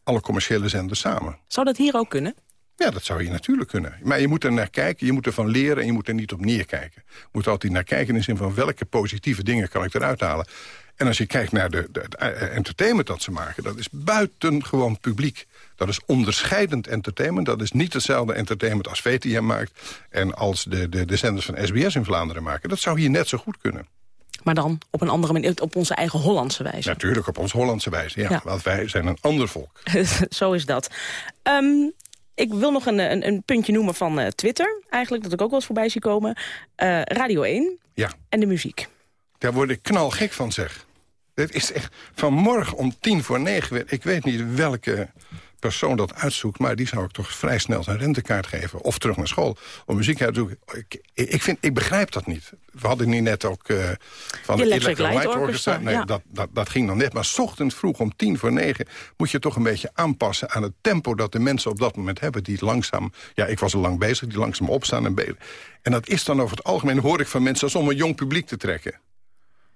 S11: alle commerciële zenders samen.
S2: Zou dat hier ook kunnen?
S11: Ja, dat zou je natuurlijk kunnen. Maar je moet er naar kijken, je moet ervan leren en je moet er niet op neerkijken. Je moet altijd naar kijken in de zin van welke positieve dingen kan ik eruit halen. En als je kijkt naar de, de, het eh, entertainment dat ze maken... dat is buitengewoon publiek. Dat is onderscheidend entertainment. Dat is niet hetzelfde entertainment als VTM maakt... en als de, de, de zenders van SBS in Vlaanderen maken. Dat zou hier net zo goed kunnen.
S2: Maar dan op een andere manier, op onze eigen Hollandse wijze.
S11: Natuurlijk op ons Hollandse wijze, ja.
S2: Ja.
S11: Want wij zijn een ander volk.
S2: Zo is dat. Ehm, ik wil nog een, een, een puntje noemen van eh, Twitter. Eigenlijk, dat ik ook wel eens voorbij zie komen. Eh, Radio 1
S11: Ja.
S2: en de muziek.
S11: Daar word ik knalgek van, zeg. Dit is echt vanmorgen om tien voor negen. weer- Ik weet niet welke persoon dat uitzoekt... maar die zou ik toch vrij snel zijn rentekaart geven. Of terug naar school om muziek uit te zoeken. Ik, ik, vind, ik begrijp dat niet. We hadden niet net ook eh, van de
S2: Electric Light Orchestra,
S11: Nee,
S2: ja.
S11: dat, dat, dat ging dan net. Maar 's ochtends vroeg om tien voor negen... moet je toch een beetje aanpassen aan het tempo... dat de mensen op dat moment hebben. Die langzaam... Ja, ik was al lang bezig. Die langzaam opstaan en bezig. En dat is dan over het algemeen, hoor ik van mensen... als om een jong publiek te trekken.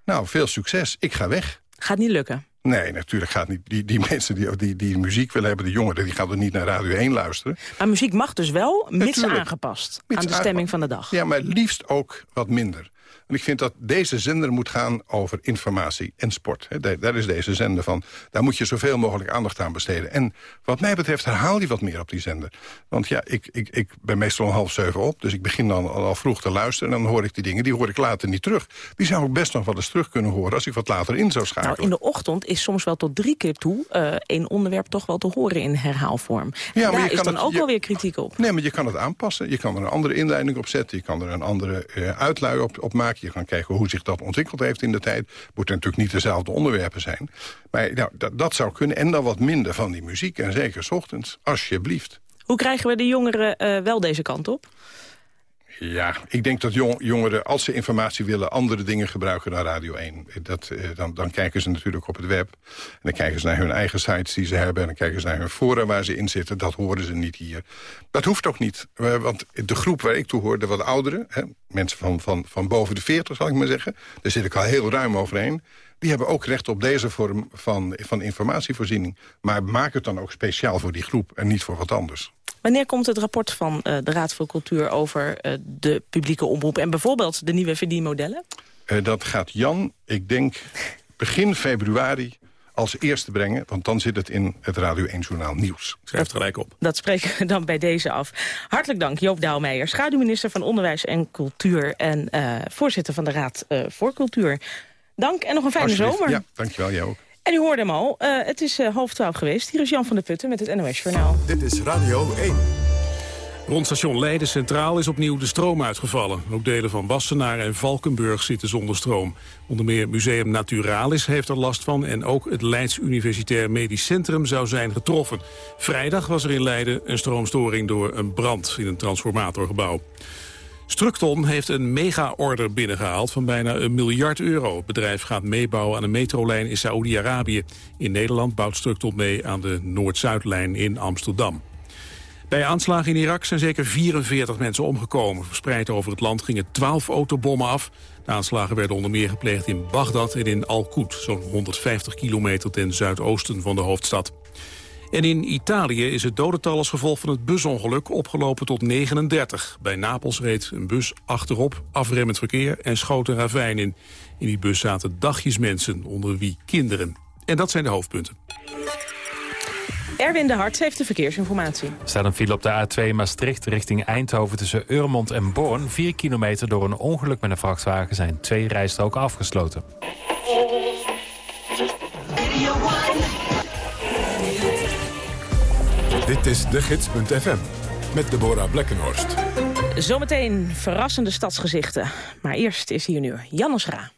S11: Nou, veel succes. Ik ga weg.
S2: Gaat niet lukken.
S11: Nee, natuurlijk gaat niet. Die, die mensen die, die, die muziek willen hebben, de jongeren... die gaan er niet naar Radio 1 luisteren.
S2: Maar muziek mag dus wel, mits
S11: Natuurlijk.
S2: aangepast
S11: Mits
S2: aan de stemming van de dag.
S11: Ja, maar liefst ook wat minder. En ik vind dat deze zender moet gaan over informatie en sport. Daar, is deze zender van. Daar moet je zoveel mogelijk aandacht aan besteden. En wat mij betreft herhaal die wat meer op die zender. Want ja, ik, ik, ik ben meestal om half zeven op. Dus ik begin dan al, al vroeg te luisteren. En dan hoor ik die dingen, die hoor ik later niet terug. Die zou ik best nog wel eens terug kunnen horen... als ik wat later in zou schakelen.
S2: Nou, in de ochtend is soms wel tot drie keer toe eh een onderwerp toch wel te horen in herhaalvorm.
S11: Ja, maar
S2: Daar
S11: je
S2: is
S11: kan
S2: dan
S11: het-
S2: ook
S11: je-
S2: wel weer kritiek op.
S11: Nee, maar je kan het aanpassen. Je kan er een andere inleiding op zetten. Je kan er een andere eh, uitlui op, op maken. Je kan kijken hoe zich dat ontwikkeld heeft in de tijd. Moeten natuurlijk niet dezelfde onderwerpen zijn. Maar nou, dat, dat zou kunnen. En dan wat minder van die muziek. En zeker 's ochtends. Alsjeblieft.
S2: Hoe krijgen we de jongeren eh, wel deze kant op?
S11: Ja, ik denk dat jong- jongeren, als ze informatie willen... andere dingen gebruiken dan Radio 1. Dat, eh, dan, dan kijken ze natuurlijk op het web. En dan kijken ze naar hun eigen sites die ze hebben... en dan kijken ze naar hun fora waar ze in zitten. Dat horen ze niet hier. Dat hoeft ook niet. Want de groep waar ik toe hoor, de wat ouderen... Hè, mensen van, van, van boven de 40, zal ik maar zeggen... daar zit ik al heel ruim overheen... die hebben ook recht op deze vorm van, van informatievoorziening. Maar maak het dan ook speciaal voor die groep... en niet voor wat anders.
S2: Wanneer komt het rapport van eh, de Raad voor Cultuur over eh, de publieke omroep... en bijvoorbeeld de nieuwe verdienmodellen?
S11: Eh, dat gaat Jan, ik denk, begin februari als eerste brengen. Want dan zit het in het Radio 1 Journaal Nieuws.
S3: Schrijf gelijk op.
S12: Dat spreken we dan bij deze af. Hartelijk dank, Joop Douwmeijer, schaduwminister van Onderwijs en Cultuur... en uh, voorzitter van de Raad uh, voor Cultuur. Dank en nog een fijne zomer.
S11: Ja, dankjewel, jij ook.
S12: En u hoorde hem al, uh, het is half twaalf geweest. Hier is Jan van der Putten met het NOS Journaal.
S1: Dit is Radio 1.
S3: Rond station Leiden Centraal is opnieuw de stroom uitgevallen. Ook delen van Wassenaar en Valkenburg zitten zonder stroom. Onder meer Museum Naturalis heeft er last van... en ook het Leids Universitair Medisch Centrum zou zijn getroffen. Vrijdag was er in Leiden een stroomstoring door een brand in een transformatorgebouw. Structon heeft een mega-order binnengehaald van bijna een miljard euro. Het bedrijf gaat meebouwen aan een metrolijn in Saoedi-Arabië. In Nederland bouwt Structon mee aan de Noord-Zuidlijn in Amsterdam. Bij aanslagen in Irak zijn zeker 44 mensen omgekomen. Verspreid over het land gingen 12 autobommen af. De aanslagen werden onder meer gepleegd in Bagdad en in Al-Qud... zo'n 150 kilometer ten zuidoosten van de hoofdstad. En in Italië is het dodental als gevolg van het busongeluk opgelopen tot 39. Bij Napels reed een bus achterop, afremmend verkeer en schoot een ravijn in. In die bus zaten dagjes mensen, onder wie kinderen. En dat zijn de hoofdpunten.
S12: Erwin de Hart heeft de verkeersinformatie.
S5: Er staat een file op de A2 Maastricht richting Eindhoven tussen Urmond en Born. Vier kilometer door een ongeluk met een vrachtwagen zijn twee rijstroken afgesloten.
S1: Dit is de gids.fm met Deborah Blekkenhorst.
S12: Zometeen verrassende stadsgezichten. Maar eerst is hier nu Jannes Ra.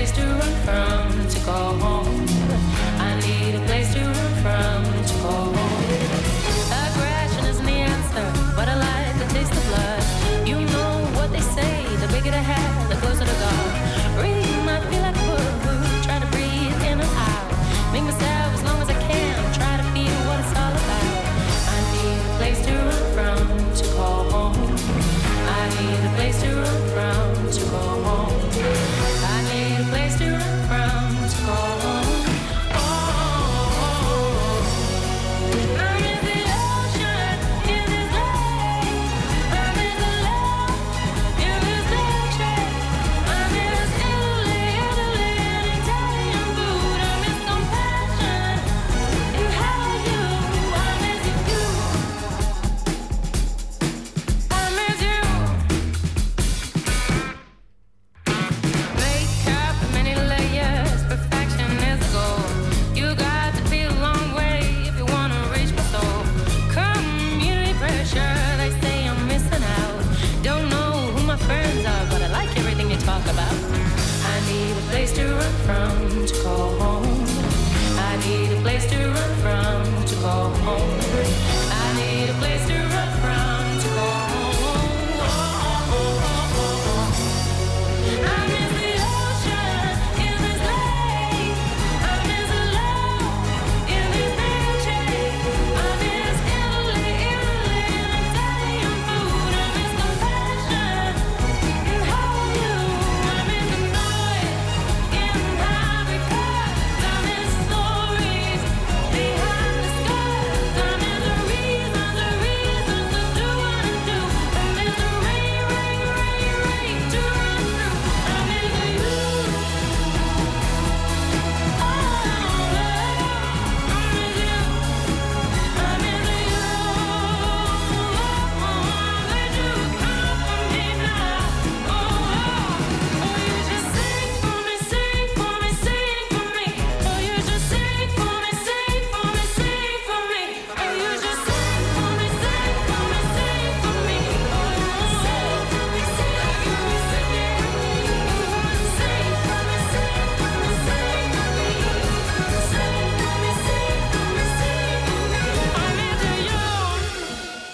S12: place to run from to go home.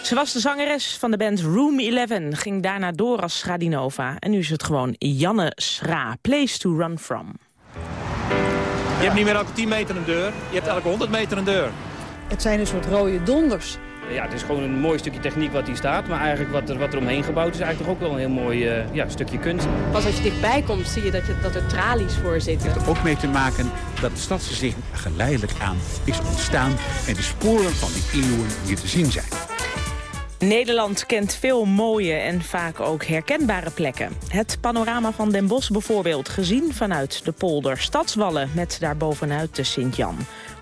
S12: Ze was de zangeres van de band Room 11, ging daarna door als Schradinova. En nu is het gewoon Janne Schra, Place to Run From.
S13: Je hebt niet meer elke 10 meter een deur, je hebt elke 100 meter een deur. Het zijn een soort rode donders.
S14: Ja, het is gewoon een mooi stukje techniek wat hier staat. Maar eigenlijk wat er, wat er omheen gebouwd is eigenlijk toch ook wel een heel mooi uh, ja, stukje kunst.
S13: Pas als je dichtbij komt zie je dat, je, dat er tralies voor zitten.
S15: Het heeft er ook mee te maken dat het stadsgezicht geleidelijk aan is ontstaan... en de sporen van die eeuwen hier te zien zijn.
S2: Nederland kent veel mooie en vaak ook herkenbare plekken. Het panorama van Den Bosch bijvoorbeeld, gezien vanuit de polder. Stadswallen met daarbovenuit de Sint-Jan.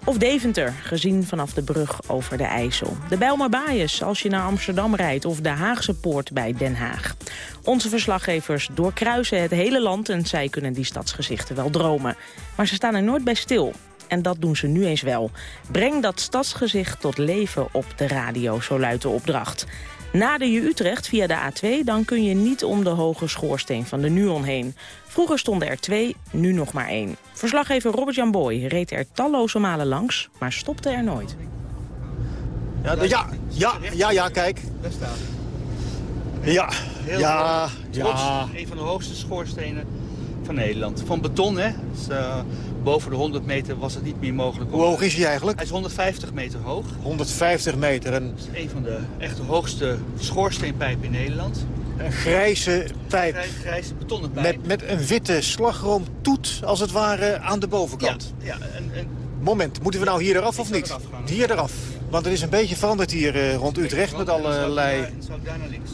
S2: Of Deventer, gezien vanaf de brug over de IJssel. De Bijlmerbaaiers als je naar Amsterdam rijdt of de Haagse Poort bij Den Haag. Onze verslaggevers doorkruisen het hele land en zij kunnen die stadsgezichten wel dromen. Maar ze staan er nooit bij stil. En dat doen ze nu eens wel. Breng dat stadsgezicht tot leven op de radio, zo luidt de opdracht. Nader je Utrecht via de A2, dan kun je niet om de hoge schoorsteen van de Nuon heen. Vroeger stonden er twee, nu nog maar één. Verslaggever Robert-Jan Boy reed er talloze malen langs, maar stopte er nooit.
S16: Ja, ja, ja, ja, ja kijk.
S17: Daar staat
S16: Ja, ja,
S17: ja. Een van de hoogste schoorstenen van Nederland. Van beton, hè. Dus, uh, boven de 100 meter was het niet meer mogelijk.
S16: Hoe hoog is hij eigenlijk?
S17: Hij is 150 meter hoog.
S16: 150 meter. En...
S17: Dat is een van de echt hoogste schoorsteenpijpen in Nederland.
S16: Een grijze pijp.
S17: Een grijze betonnen pijp.
S16: Met, met een witte slagroomtoet, als het ware, aan de bovenkant.
S17: Ja, ja en, en...
S16: Moment, moeten we nou hier eraf of niet? Hier eraf. Want het is een beetje veranderd hier uh, rond Utrecht met allerlei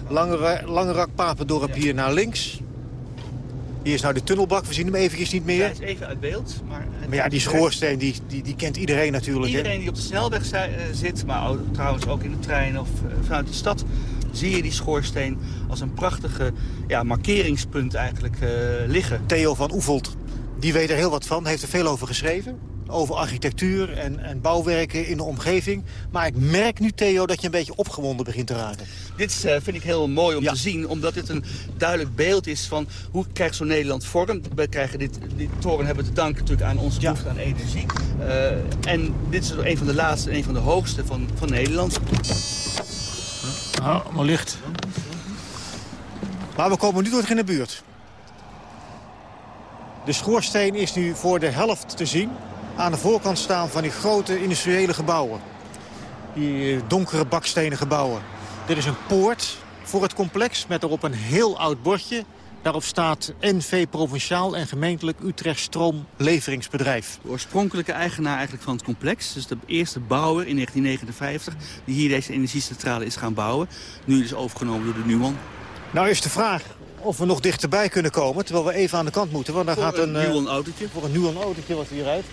S16: lange, lange Papendorp hier naar links. Hier is nou de tunnelbak, we zien hem eventjes niet meer.
S17: Hij is even uit beeld. Maar,
S16: maar ja, die schoorsteen, die, die, die kent iedereen natuurlijk.
S17: Iedereen die op de snelweg uh, zit, maar trouwens ook in de trein of uh, vanuit de stad... zie je die schoorsteen als een prachtige ja, markeringspunt eigenlijk uh, liggen.
S16: Theo van Oevelt, die weet er heel wat van, heeft er veel over geschreven over architectuur en, en bouwwerken in de omgeving. Maar ik merk nu, Theo, dat je een beetje opgewonden begint te raken.
S17: Dit uh, vind ik heel mooi om te zien, omdat dit een duidelijk beeld is van hoe krijgt zo'n Nederland vorm. We krijgen dit, dit toren hebben te danken natuurlijk aan onze behoefte aan energie. Uh, en dit is een van de laatste en een van de hoogste van, van Nederland.
S16: Oh, maar licht. Maar we komen nu terug in de buurt. De schoorsteen is nu voor de helft te zien aan de voorkant staan van die grote industriële gebouwen. Die eh, donkere bakstenen gebouwen. Dit is een poort voor het complex met erop een heel oud bordje. Daarop staat NV Provinciaal en gemeentelijk Utrecht Stroom Leveringsbedrijf.
S17: De oorspronkelijke eigenaar eigenlijk van het complex. Dus de eerste bouwer in 1959 die hier deze energiecentrale is gaan bouwen. Nu is overgenomen door de Nuon.
S16: Nou is de vraag of we nog dichterbij kunnen komen. Terwijl we even aan de kant moeten. Want daar
S17: voor
S16: gaat
S17: een,
S16: een
S17: Nuon autootje.
S16: Voor een Nuon autootje wat hier rijdt.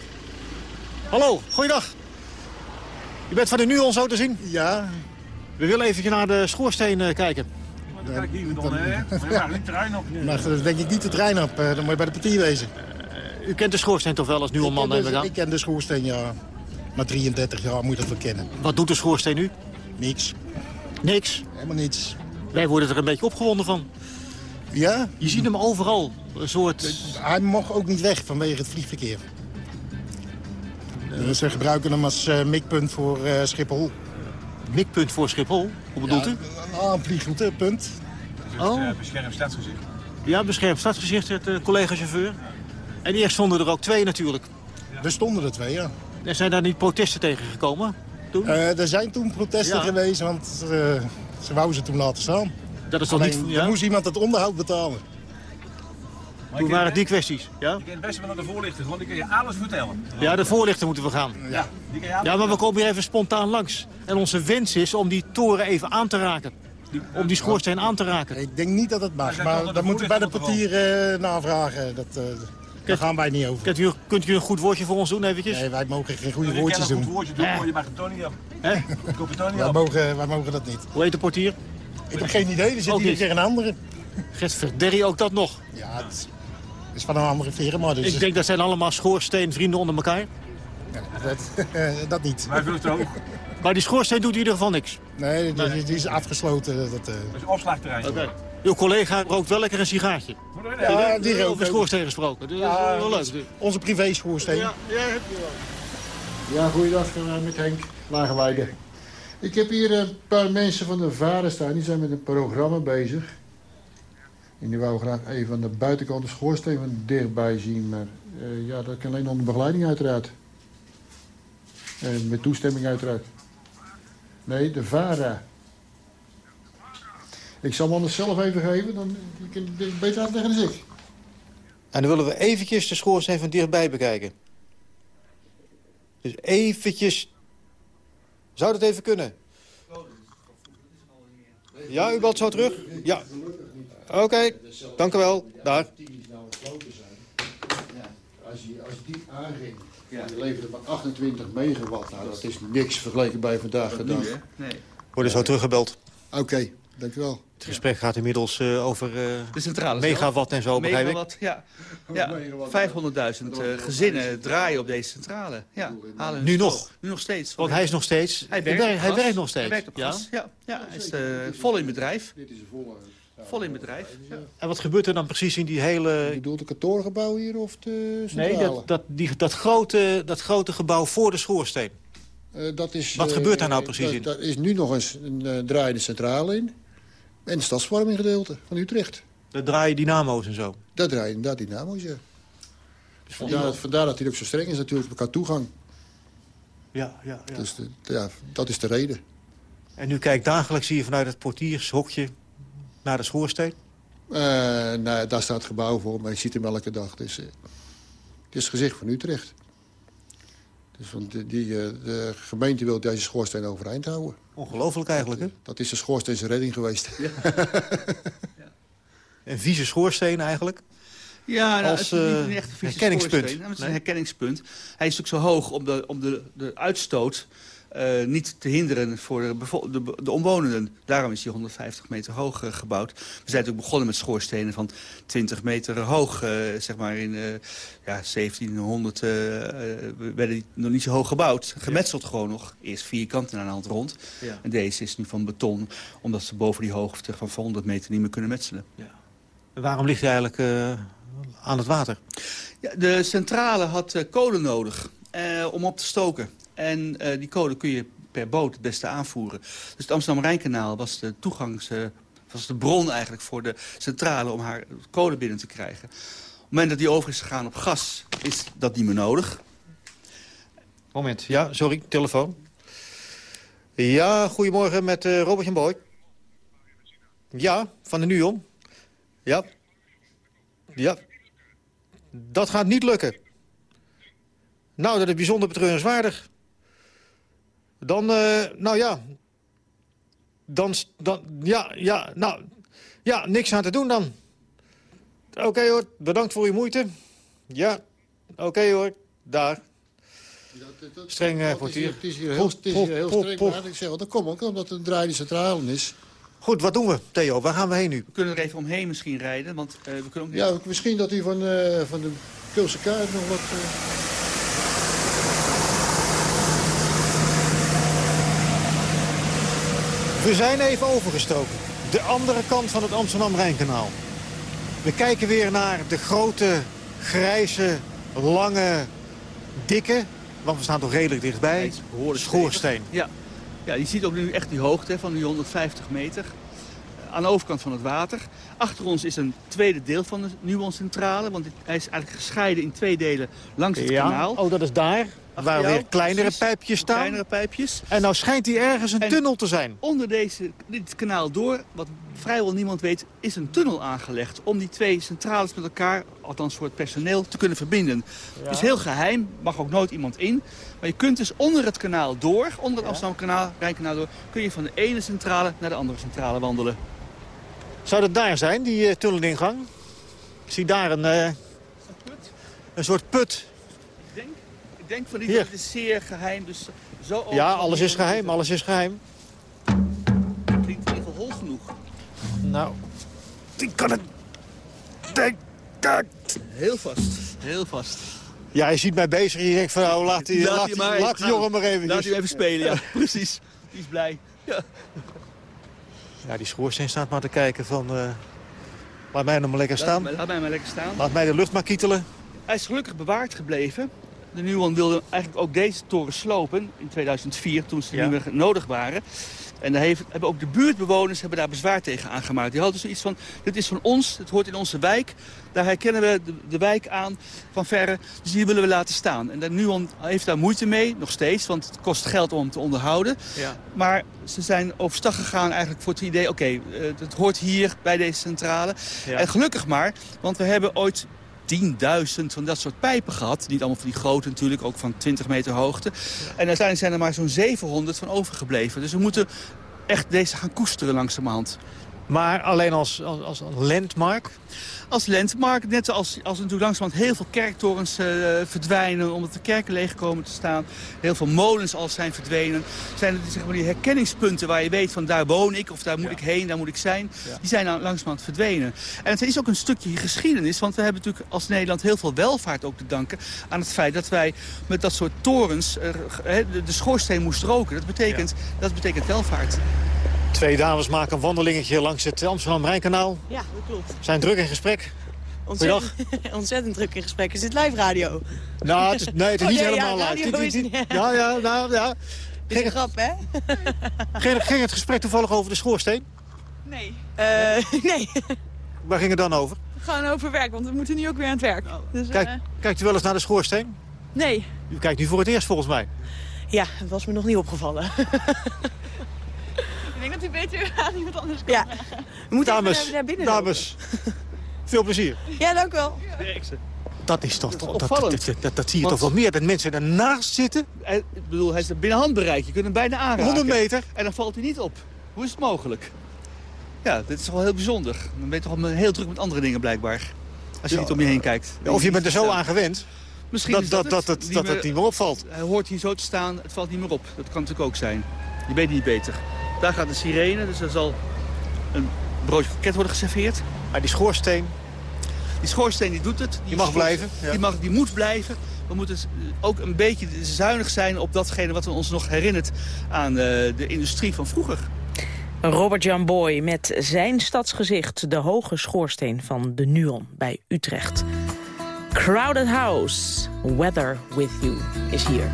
S16: Hallo, goeiedag. U bent van de Nuon zo te zien?
S8: Ja.
S16: We willen even naar de schoorsteen uh, kijken.
S18: Dan kijk hier dan, hè? Maar niet trein op.
S8: Maar dan denk ik niet de trein op. Dan moet je bij de partier wezen.
S16: Uh, u kent de schoorsteen toch wel als Nuonman, ik?
S8: Ik ken de schoorsteen, ja. Maar 33 jaar moet je dat wel kennen.
S16: Wat doet de schoorsteen nu?
S8: Niks.
S16: Niks?
S8: Helemaal niets.
S16: Wij worden er een beetje opgewonden van.
S8: Ja?
S16: Je ziet hem overal. Een soort...
S8: Hij mocht ook niet weg vanwege het vliegverkeer. Uh, ze gebruiken hem als uh, mikpunt voor uh, Schiphol.
S16: Mikpunt voor Schiphol? Hoe bedoelt
S8: ja,
S16: u?
S8: Een aanvliegend punt.
S18: Oh. beschermd stadsgezicht.
S16: Ja, beschermd stadsgezicht, het collega-chauffeur. En eerst stonden er ook twee natuurlijk.
S8: Ja. Er stonden er twee, ja.
S16: En zijn daar niet protesten tegen gekomen toen?
S8: er zijn toen protesten ja. geweest, want ze wouden ze toen laten staan.
S16: Dat is toch
S8: Alleen,
S16: niet... Ja?
S8: Er moest iemand het onderhoud betalen.
S16: Maar Toen waren het die kwesties, ja?
S18: Je kent best wel naar de voorlichter, want die kun je alles vertellen.
S16: Ja, de voorlichter moeten we gaan.
S18: Ja, die kun je
S16: ja maar we komen hier even spontaan langs. En onze wens is om die toren even aan te raken. Om die schoorsteen aan te raken.
S8: Ik denk niet dat het mag, maar dan moeten we bij de portier uh, navragen. Dat, uh, daar gaan wij niet over.
S16: Kunt u, kunt u een goed woordje voor ons doen eventjes?
S8: Nee, wij mogen geen goede woordjes doen.
S18: een goed woordje doen, maar je mag het toch niet op.
S16: Hè?
S8: Wij mogen, wij mogen dat niet.
S16: Hoe heet de portier?
S8: Ik heb geen idee, er zit hier keer een andere.
S16: Getverderrie ook dat nog?
S8: Ja, het is van een andere firma. Dus
S16: ik denk dat zijn allemaal schoorsteenvrienden onder elkaar.
S8: Ja, dat, dat niet.
S18: Het ook.
S16: Maar die schoorsteen doet in ieder geval niks?
S8: Nee, die, die, die is afgesloten. Dat, uh...
S18: dat is een opslagterrein.
S16: Okay. Uw collega rookt wel lekker een sigaartje.
S8: Ja, die rookt
S16: Over schoorsteen gesproken. Dat
S8: ja,
S16: is wel leuk.
S8: Onze privé schoorsteen.
S16: Ja, ja, heb je wel.
S8: Ja, goeiedag met Henk Lagerweide. Ik heb hier een paar mensen van de varen staan. Die zijn met een programma bezig. En die wou graag even aan de buitenkant de schoorsteen dichtbij zien. Maar uh, ja, dat kan alleen onder begeleiding uiteraard. En met toestemming uiteraard. Nee, de VARA. Ik zal hem anders zelf even geven, dan je het beter uitleggen dan ik.
S16: En dan willen we eventjes de schoorsteen van dichtbij bekijken. Dus eventjes... Zou dat even kunnen? Ja, u belt zo terug? Ja. Oké, dank u wel. Daar.
S8: Als je, als die aanging, ja. je leverde maar 28 megawatt. Nou, dat is niks vergeleken bij vandaag de dag.
S16: Nee. Worden zo teruggebeld.
S8: Oké, dank u wel.
S16: Het gesprek gaat inmiddels uh, over uh,
S17: de centrale
S16: megawatt en zo, begrijp
S17: megawatt, ik. Ja, ja. 500.000 uh, gezinnen draaien op deze centrale. Ja, halen
S16: nu nog?
S17: Nu nog steeds.
S16: Want hij is nog steeds...
S17: Hij werkt,
S16: hij, hij werkt nog steeds?
S17: Hij werkt op ja? gas. Ja, ja, hij is vol in bedrijf. Dit is een volle... Vol in bedrijf. Ja.
S16: En wat gebeurt er dan precies in die hele...
S8: Je bedoelt het kantoorgebouw hier of de centrale?
S16: Nee, dat, dat, die, dat, grote, dat grote gebouw voor de schoorsteen.
S8: Uh, dat is,
S16: wat gebeurt daar nou precies in?
S8: Daar is nu nog eens een uh, draaiende centrale in. En het stadswarminggedeelte van Utrecht.
S16: Daar draaien dynamo's en zo?
S8: Daar draaien inderdaad dynamo's, ja. Dus vandaar, dat, vandaar dat hij ook zo streng is natuurlijk qua toegang.
S16: Ja, ja, ja.
S8: Dus de, ja, dat is de reden.
S16: En u kijkt dagelijks hier vanuit het portiershokje naar de schoorsteen?
S8: Uh, nou, daar staat het gebouw voor, maar je ziet hem elke dag. Dus, uh, het is het gezicht van Utrecht. Dus want die, die, uh, de gemeente wil deze schoorsteen overeind houden.
S16: Ongelooflijk eigenlijk, hè?
S8: Dat is de schoorsteense redding geweest. Ja.
S16: ja. Een vieze schoorsteen eigenlijk?
S17: Ja, nou, Als, het is niet echt een herkenningspunt. Het is een herkenningspunt. Hij is ook zo hoog om de, om de, de uitstoot uh, niet te hinderen voor de, de, de, omwonenden. Daarom is hij 150 meter hoog uh, gebouwd. We zijn natuurlijk begonnen met schoorstenen van 20 meter hoog. Uh, zeg maar in ja, 1700 werden die nog niet zo hoog gebouwd. Gemetseld ja. gewoon nog. Eerst vier kanten aan de hand rond. Ja. En deze is nu van beton. Omdat ze boven die hoogte van 100 meter niet meer kunnen metselen.
S16: Ja. En waarom ligt hij eigenlijk aan het water?
S17: Ja, de centrale had kolen nodig om op te stoken. En uh, die code kun je per boot het beste aanvoeren. Dus het Amsterdam-Rijnkanaal was de toegangs... Uh, was de bron eigenlijk voor de centrale om haar code binnen te krijgen. Op het moment dat die over is gegaan op gas, is dat niet meer nodig.
S16: Moment, ja, sorry, telefoon. Ja, goedemorgen met uh, Robert Boy. Ja, van de NUON. Ja. Ja. Dat gaat niet lukken. Nou, dat is bijzonder betreurenswaardig. Dan, uh, nou ja. Dan, dan, ja, ja, nou, ja, niks aan te doen dan. Oké okay, hoor, bedankt voor uw moeite. Ja, oké okay, hoor, daar. Streng uh, portier.
S8: Het is hier heel, het is hier heel streng, maar ik zeg, dat komt ook omdat het een draaiende centrale is.
S16: Goed, wat doen we, Theo? Waar gaan we heen nu?
S17: We kunnen er even omheen misschien rijden, want uh, we kunnen ook niet...
S8: Ja, misschien dat u van, uh, van de Keulse kaart nog wat...
S16: We zijn even overgestoken. De andere kant van het Amsterdam-Rijnkanaal. We kijken weer naar de grote, grijze, lange, dikke... want we staan toch redelijk dichtbij, schoorsteen.
S17: Ja. ja, je ziet ook nu echt die hoogte van die 150 meter. Aan de overkant van het water. Achter ons is een tweede deel van de Nuon-centrale. Want hij is eigenlijk gescheiden in twee delen langs het
S16: ja.
S17: kanaal.
S16: Oh, dat is daar waar weer kleinere precies, pijpjes staan.
S17: Kleinere pijpjes.
S16: En nou schijnt hier ergens een
S17: en
S16: tunnel te zijn.
S17: Onder deze, dit kanaal door, wat vrijwel niemand weet, is een tunnel aangelegd. Om die twee centrales met elkaar, althans voor het personeel, te kunnen verbinden. Ja. Het is heel geheim, mag ook nooit iemand in. Maar je kunt dus onder het kanaal door, onder het Amsterdam kanaal, Rijnkanaal door, kun je van de ene centrale naar de andere centrale wandelen.
S16: Zou dat daar zijn, die uh, tunnelingang? Ik zie daar een, uh, een, een soort put.
S17: Ik denk, van niet, dat het is zeer geheim. Dus zo
S16: ja, alles is geheim, alles is geheim.
S17: Klinkt geval hol genoeg.
S16: Nou, ik kan het... Denk,
S17: Heel vast, heel vast.
S16: Ja, je ziet mij bezig en je denkt van, nou, laat die, laat, laat, die, maar, laat die jongen maar even.
S17: Laat hij even spelen, ja, precies. Die is blij. Ja.
S16: Ja, die schoorsteen staat maar te kijken van... Uh, laat mij nog maar lekker staan.
S17: Laat, laat, mij maar lekker staan.
S16: Laat mij de lucht maar kietelen.
S17: Hij is gelukkig bewaard gebleven. De Nuon wilde eigenlijk ook deze toren slopen in 2004, toen ze ja. niet meer nodig waren. En daar heeft, hebben ook de buurtbewoners hebben daar bezwaar tegen aangemaakt. Die hadden zoiets van, dit is van ons, het hoort in onze wijk. Daar herkennen we de, de wijk aan van verre, dus die willen we laten staan. En de NUON heeft daar moeite mee, nog steeds, want het kost geld om te onderhouden.
S16: Ja.
S17: Maar ze zijn overstag gegaan eigenlijk voor het idee... oké, eh, het hoort hier bij deze centrale.
S16: Ja.
S17: En gelukkig maar, want we hebben ooit 10.000 van dat soort pijpen gehad. Niet allemaal van die grote natuurlijk, ook van 20 meter hoogte. En uiteindelijk zijn er maar zo'n 700 van overgebleven. Dus we moeten echt deze gaan koesteren langzamerhand.
S16: Maar alleen als, als, als landmark?
S17: Als landmark, net als, als natuurlijk langzamerhand heel veel kerktorens eh, verdwijnen... omdat de kerken leeg komen te staan. Heel veel molens al zijn verdwenen. Zijn het zeg maar, die herkenningspunten waar je weet van daar woon ik... of daar moet ik heen, daar moet ik zijn. Die zijn dan langzamerhand verdwenen. En het is ook een stukje geschiedenis. Want we hebben natuurlijk als Nederland heel veel welvaart ook te danken... aan het feit dat wij met dat soort torens eh, de, de schoorsteen moesten roken. Dat betekent, dat betekent welvaart.
S16: Twee dames maken een wandelingetje langs het Amsterdam-Rijnkanaal.
S13: Ja, dat klopt.
S16: Zijn druk in gesprek.
S13: Ontzettend, ontzettend druk in gesprek. Is dit live radio?
S16: Nou, het is, nee, het is
S13: Oh,
S16: niet
S13: nee,
S16: helemaal
S13: ja,
S16: live.
S13: is
S16: dit-
S13: niet-
S16: Ja, ja, nou, ja.
S13: Dit is een grap, hè?
S16: Ging, ging het gesprek toevallig over de schoorsteen?
S13: Nee. Eh, nee.
S16: Waar ging het dan over?
S13: Gewoon over werk, want we moeten nu ook weer aan het werk. Dus,
S16: Kijk,
S13: eh,
S16: kijkt u wel eens naar de schoorsteen?
S13: nee.
S16: U kijkt nu voor het eerst volgens mij.
S13: Ja, het was me nog niet opgevallen. Ik denk dat u beter aan iemand anders kan Ja. We moeten
S16: dames,
S13: even naar binnen
S16: dames, veel plezier.
S13: Ja, dank u wel.
S16: Dat is toch dat, dat,
S17: opvallend.
S16: dat, dat, dat zie je
S17: Want-
S16: toch wel meer, dat mensen ernaast zitten.
S17: Hij- Ik bedoel, hij is er binnen handbereik. Je kunt hem bijna aanraken.
S16: 100 meter.
S17: En dan valt hij niet op. Hoe is het mogelijk? Ja, dit is wel heel bijzonder. Dan ben je toch al heel druk met andere dingen blijkbaar. Als je
S16: Ja,
S17: niet om je heen kijkt.
S16: Of je bent er zo aan gewend
S17: Misschien
S16: dat,
S17: is
S16: dat,
S17: dat,
S16: dat,
S17: het.
S16: dat
S17: meer-
S16: het niet meer opvalt.
S17: Hij hoort hier zo te staan, het valt niet meer op. Dat kan natuurlijk ook zijn. Je weet niet beter. Daar gaat de sirene, dus er zal een broodje kroket worden geserveerd.
S16: Maar die schoorsteen,
S17: Die schoorsteen die doet het.
S16: Die mag blijven, ja.
S17: Die, mag, die moet blijven. We moeten ook een beetje zuinig zijn op datgene wat ons nog herinnert aan eh, de industrie van vroeger.
S19: Robert-Jan Boy met zijn stadsgezicht... de hoge schoorsteen van de Nuon bij Utrecht. Crowded House, Weather With You is hier.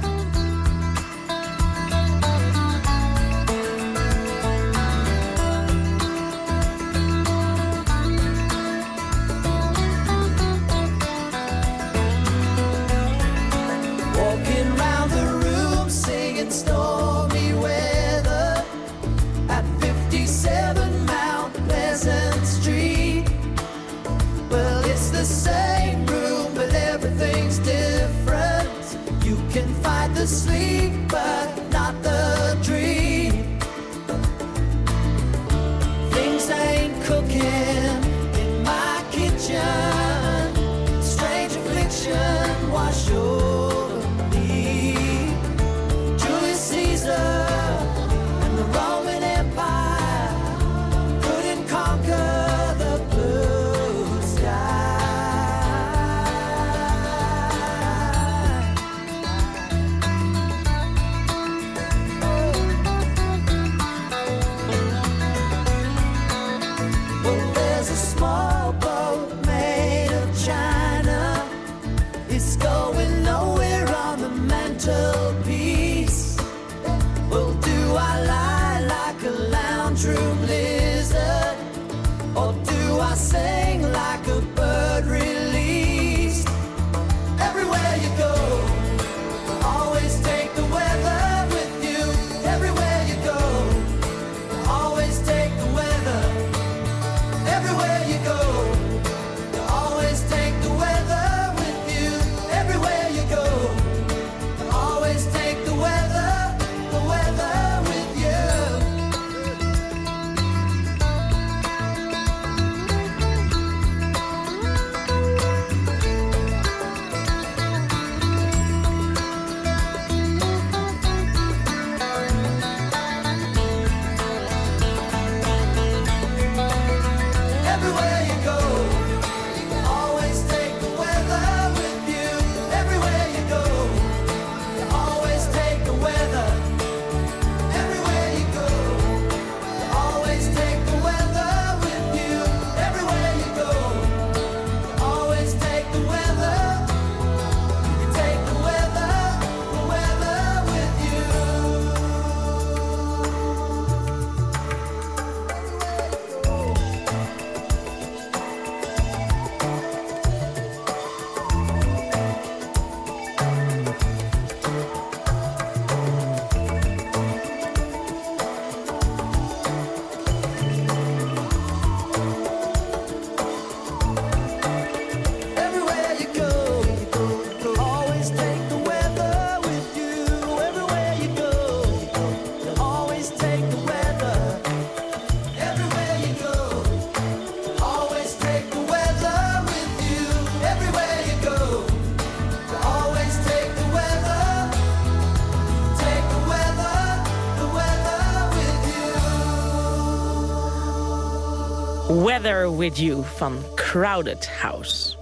S20: Weather With You
S2: van Crowded House.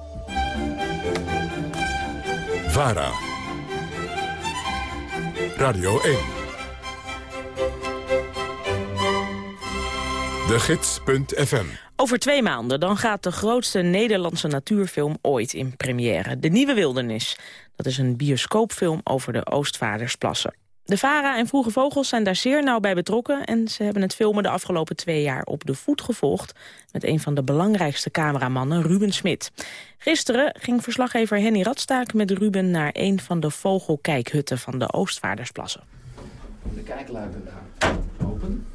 S1: VARA. Radio 1. De Gids.fm.
S2: Over twee maanden dan gaat de grootste Nederlandse natuurfilm ooit in première. De Nieuwe Wildernis. Dat is een bioscoopfilm over de Oostvaardersplassen. De VARA en Vroege Vogels zijn daar zeer nauw bij betrokken... en ze hebben het filmen de afgelopen twee jaar op de voet gevolgd... met een van de belangrijkste cameramannen, Ruben Smit. Gisteren ging verslaggever Henny Radstaak met Ruben... naar een van de vogelkijkhutten van de Oostvaardersplassen.
S21: De kijkluiken gaan open.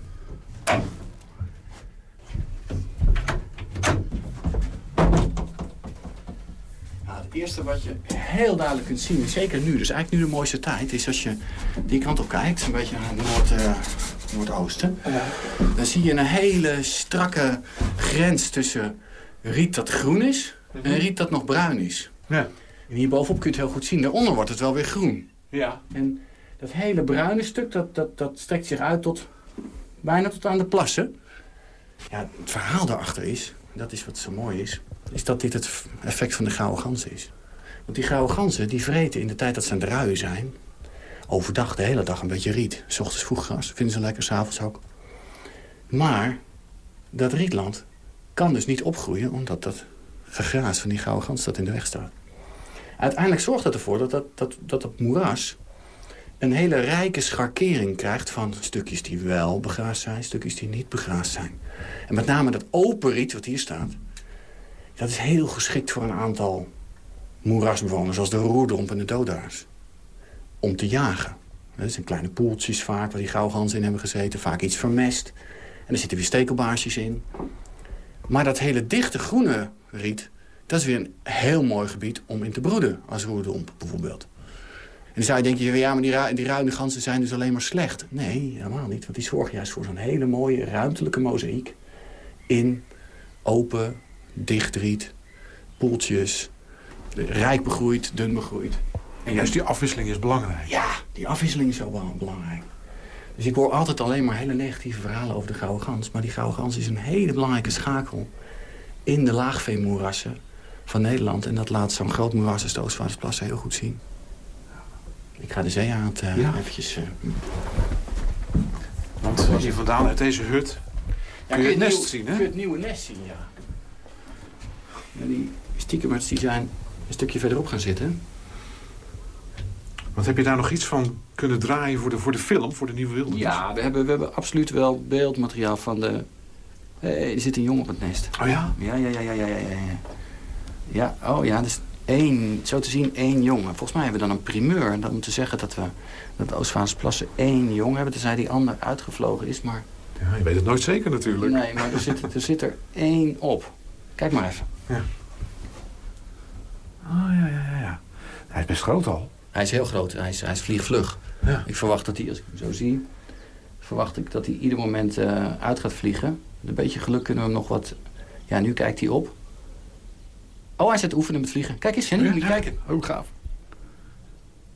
S21: Nou, het eerste wat je heel duidelijk kunt zien, zeker nu, dus eigenlijk nu de mooiste tijd, is als je die kant op kijkt, een beetje naar Noord, eh, Noordoosten. Dan zie je een hele strakke grens tussen riet dat groen is en riet dat nog bruin is.
S18: Ja.
S21: En hierbovenop kun je het heel goed zien. Daaronder wordt het wel weer groen.
S18: Ja.
S21: En dat hele bruine stuk, dat, dat, dat strekt zich uit tot bijna tot aan de plassen. Ja, het verhaal daarachter is, dat is wat zo mooi is, is dat dit het effect van de gouden ganzen is. Want die gouden ganzen, die vreten in de tijd dat ze aan het ruien zijn... overdag de hele dag een beetje riet. S ochtends vroeg gras, vinden ze lekker, s'avonds ook. Maar dat rietland kan dus niet opgroeien... omdat dat gegraas van die gouden gans dat in de weg staat. Uiteindelijk zorgt dat ervoor dat dat, dat, dat, dat moeras een hele rijke scharkering krijgt van stukjes die wel begraasd zijn, stukjes die niet begraasd zijn. En met name dat open riet wat hier staat, dat is heel geschikt voor een aantal moerasbewoners, zoals de roerdomp en de dodaars. Om te jagen. Dat zijn kleine poeltjes vaak, waar die gauwganzen in hebben gezeten, vaak iets vermest. En er zitten weer stekelbaarsjes in. Maar dat hele dichte groene riet, dat is weer een heel mooi gebied om in te broeden, als roerdomp bijvoorbeeld. En dan zou je denken, ja, maar die, ru die ganzen zijn dus alleen maar slecht. Nee, helemaal niet. Want die zorgen juist voor zo'n hele mooie ruimtelijke mozaïek. In open, dicht riet, poeltjes, rijk begroeid, dun begroeid.
S18: En juist die afwisseling is belangrijk.
S21: Ja, die afwisseling is zo wel belangrijk. Dus ik hoor altijd alleen maar hele negatieve verhalen over de gouden gans. Maar die gouden gans is een hele belangrijke schakel in de laagveemoerassen van Nederland. En dat laat zo'n groot moeras als de Oostvaardersplassen heel goed zien. Ik ga de zee aan het uh,
S18: Ja.
S21: eventjes... eh,
S18: Want hier vandaan uit deze hut kun je het nest
S21: nieuw-
S18: zien,
S21: Kun je
S18: hè?
S21: het nieuwe nest zien, ja. En die stiekemers die zijn een stukje verderop gaan zitten.
S18: Want heb je daar nog iets van kunnen draaien voor de, voor de film, voor de Nieuwe Wildernis?
S21: Ja, we hebben, we hebben absoluut wel beeldmateriaal van de... Eh, er zit een jongen op het nest.
S18: Oh ja?
S21: Ja, ja, ja, ja, ja, ja. Ja, ja oh ja, dus één, zo te zien één jongen. Volgens mij hebben we dan een primeur. Dat om te zeggen dat we dat Oostvaardersplassen één jongen hebben. Tenzij die ander uitgevlogen is, maar...
S18: Ja, je weet het nooit zeker natuurlijk.
S21: Nee, maar er zit, er zit er één op. Kijk maar even.
S18: Ah, ja, ja, ja, ja. Hij is best groot al.
S21: Hij is heel groot. Hij is, hij is vliegvlug.
S18: Ja.
S21: Ik verwacht dat hij, als ik hem zo zie... verwacht ik dat hij ieder moment eh, uit gaat vliegen. Met een beetje geluk kunnen we hem nog wat... Ja, nu kijkt hij op. Oh, hij zit te oefenen met vliegen. Kijk eens, Henny, moet je kijken.
S18: Ook gaaf.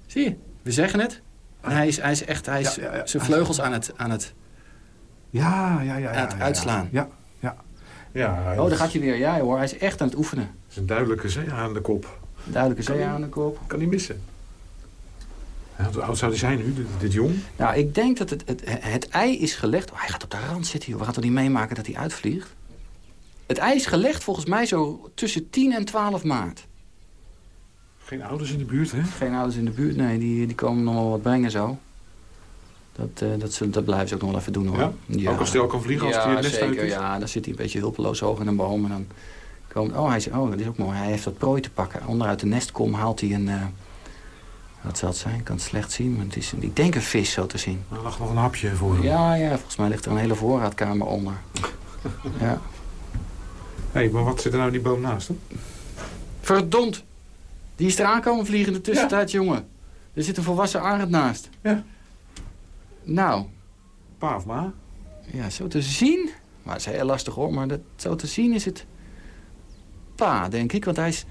S21: Zie je? We zeggen het. En hij is, hij is echt... Hij is
S18: Ja, ja, ja.
S21: zijn vleugels aan het, aan het,
S18: Ja, ja, ja. ja,
S21: aan het
S18: ja, ja.
S21: uitslaan.
S18: Ja, ja. hij
S21: Oh, daar
S18: is-
S21: gaat hij weer. Ja hoor, hij is echt aan het oefenen.
S18: is een duidelijke zee aan de kop.
S21: Duidelijke zee
S18: hij-
S21: aan de kop.
S18: Kan niet missen. En hoe oud zou hij zijn nu, dit, dit jong?
S21: Nou, ik denk dat het, het, het ei is gelegd... Oh, hij gaat op de rand zitten, joh. We gaan toch niet meemaken dat hij uitvliegt? Het ei is gelegd volgens mij zo tussen 10 en 12 maart.
S18: Geen ouders in de buurt, hè?
S21: Geen ouders in de buurt, nee. Die, die komen nog wel wat brengen zo. Dat, eh, dat, zullen- dat blijven ze ook nog wel even doen, hoor.
S18: Ja? Ook als hij al kan vliegen, als
S21: ja,
S18: hij het nest
S21: zeker,
S18: uit is?
S21: Ja, dan zit hij een beetje hulpeloos hoog in een boom. En dan komt... Oh, hij is, oh, dat is ook mooi. Hij heeft dat prooi te pakken. Onderuit de nestkom haalt hij een... eh, wat zal het zijn? Ik kan het slecht zien, maar het is, een- ik denk een vis zo te zien.
S18: Er lag nog een hapje voor hem.
S21: Ja, ja, volgens mij ligt er een hele voorraadkamer onder. ja.
S18: Hé, maar wat zit er nou in die boom naast hem?
S21: Verdomd! Die is eraan komen vliegen in de tussentijd, jongen. Er zit een volwassen arend naast.
S18: Ja.
S21: Nou.
S18: Pa of ma?
S21: Ja, zo te zien. Maar het is heel lastig hoor, maar dat, zo te zien is het pa, denk ik. Want hij is...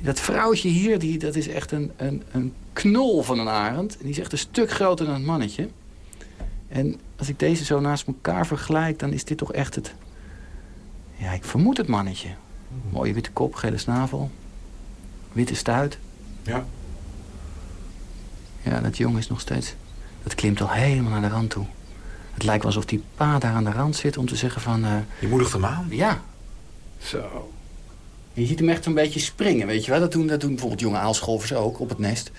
S21: Dat vrouwtje hier, die, dat is echt een, een, een knol van een arend. Die is echt een stuk groter dan het mannetje. En als ik deze zo naast elkaar vergelijk, dan is dit toch echt het... Ja, ik vermoed het mannetje. Mooie witte kop, gele snavel. Witte stuit.
S18: Ja.
S21: Ja, dat jong is nog steeds... Dat klimt al helemaal naar de rand toe. Het lijkt wel alsof die pa daar aan de rand zit om te zeggen van... eh,
S18: Je moedigt hem aan?
S21: Ja.
S18: Zo.
S21: Je ziet hem echt zo'n beetje springen, weet je wel. Dat doen, dat doen bijvoorbeeld jonge aalscholvers ook op het nest.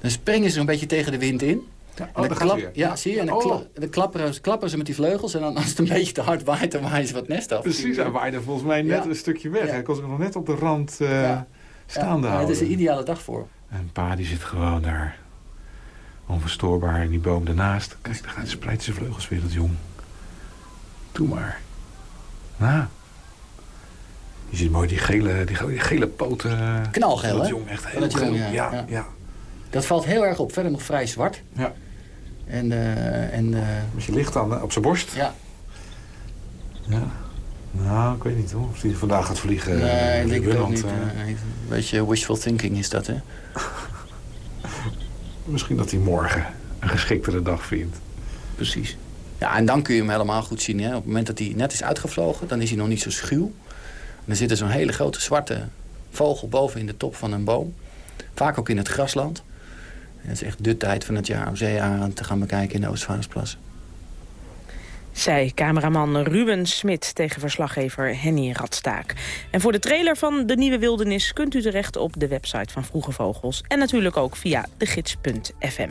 S21: Dan springen ze zo'n beetje tegen de wind in.
S18: Ja,
S21: En
S18: oh,
S21: dan
S18: gaat
S21: klap-. Ja, zie je? En dan,
S18: Oh.
S21: kla- dan klapperen, klapperen ze met die vleugels. En dan als het een beetje te hard waait, dan waaien ze wat nest af.
S18: Precies, hij waaide volgens mij net
S21: Ja.
S18: een stukje weg. Hij kon zich nog net op de rand
S21: Ja.
S18: staande
S21: Ja,
S18: houden.
S21: het is een ideale dag voor.
S18: En pa die zit gewoon daar onverstoorbaar in die boom ernaast. Kijk, daar gaat spreidt zijn vleugels weer, dat jong. Doe maar. Nou. Je ziet mooi die gele, die, gele- die gele poten.
S21: Knalgeel,
S18: Dat
S21: hè?
S18: jong echt heel
S21: dat jong, ja,
S18: Ja,
S21: ja.
S18: ja.
S21: Dat valt heel erg op. Verder nog vrij zwart.
S18: Ja.
S21: En, eh en, eh,
S18: Met je licht dan eh, op zijn borst.
S21: Ja.
S18: Ja. Nou, ik weet niet hoor. Of hij vandaag gaat vliegen.
S21: nee,
S18: eh,
S21: ik denk het niet.
S18: eh,
S21: Eh, Een beetje wishful thinking is dat, hè?
S18: misschien dat hij morgen een geschiktere dag vindt.
S21: Precies. Ja, en dan kun je hem helemaal goed zien. Hè? Op het moment dat hij net is uitgevlogen, dan is hij nog niet zo schuw. Dan zit er zo'n hele grote zwarte vogel boven in de top van een boom. Vaak ook in het grasland. En het is echt de tijd van het jaar om zeearend te gaan bekijken in de Oostvaardersplassen.
S2: Zij cameraman Ruben Smit tegen verslaggever Henny Radstaak. En voor de trailer van De Nieuwe Wildernis kunt u terecht op de website van Vroege Vogels. En natuurlijk ook via degids.fm.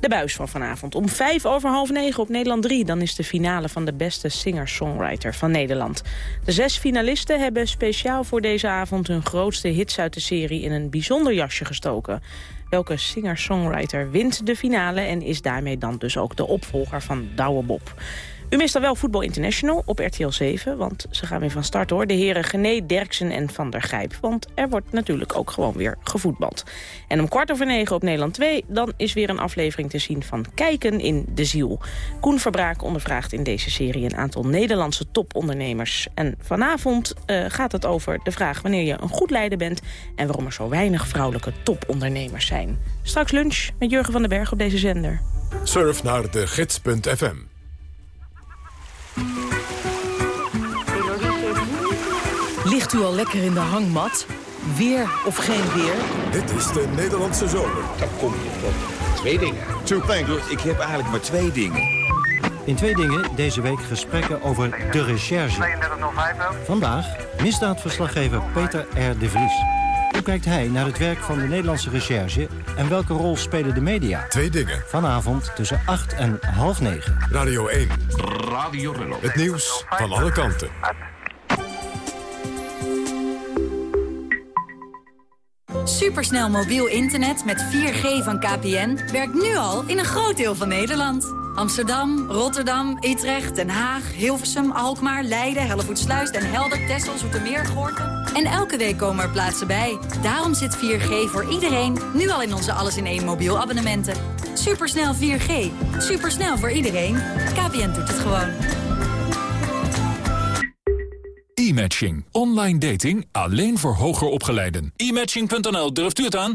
S2: De buis van vanavond om vijf over half negen op Nederland 3. Dan is de finale van de beste singer-songwriter van Nederland. De zes finalisten hebben speciaal voor deze avond... hun grootste hits uit de serie in een bijzonder jasje gestoken. Welke singer-songwriter wint de finale... en is daarmee dan dus ook de opvolger van Douwe Bob? U mist dan wel Voetbal International op RTL 7, want ze gaan weer van start hoor. De heren Gené, Derksen en Van der Gijp, want er wordt natuurlijk ook gewoon weer gevoetbald. En om kwart over negen op Nederland 2, dan is weer een aflevering te zien van Kijken in de Ziel. Koen Verbraak ondervraagt in deze serie een aantal Nederlandse topondernemers. En vanavond eh, gaat het over de vraag wanneer je een goed leider bent... en waarom er zo weinig vrouwelijke topondernemers zijn. Straks lunch met Jurgen van den Berg op deze zender.
S1: Surf naar de gids.fm.
S22: Ligt u al lekker in de hangmat? Weer of geen weer?
S1: Dit is de Nederlandse zomer.
S15: Dan kom je tot twee dingen.
S1: Two things.
S15: Ik heb eigenlijk maar twee dingen.
S23: In twee dingen deze week gesprekken over de recherche. Vandaag misdaadverslaggever Peter R. de Vries. Kijkt hij naar het werk van de Nederlandse recherche... en welke rol spelen de media?
S1: Twee dingen.
S23: Vanavond tussen 8 en half 9.
S1: Radio 1.
S15: Radio Rello.
S1: Het nieuws van alle kanten.
S24: Supersnel mobiel internet met 4G van KPN werkt nu al in een groot deel van Nederland. Amsterdam, Rotterdam, Utrecht, Den Haag, Hilversum, Alkmaar, Leiden, Hellevoetsluis, Den Helder, Texel, Zoetermeer, Gorkum. En elke week komen er plaatsen bij. Daarom zit 4G voor iedereen nu al in onze alles in één mobiel abonnementen. Supersnel 4G. Supersnel voor iedereen. KPN doet het gewoon.
S6: E-matching. Online dating alleen voor hoger opgeleiden. E-matching.nl, durft u het aan?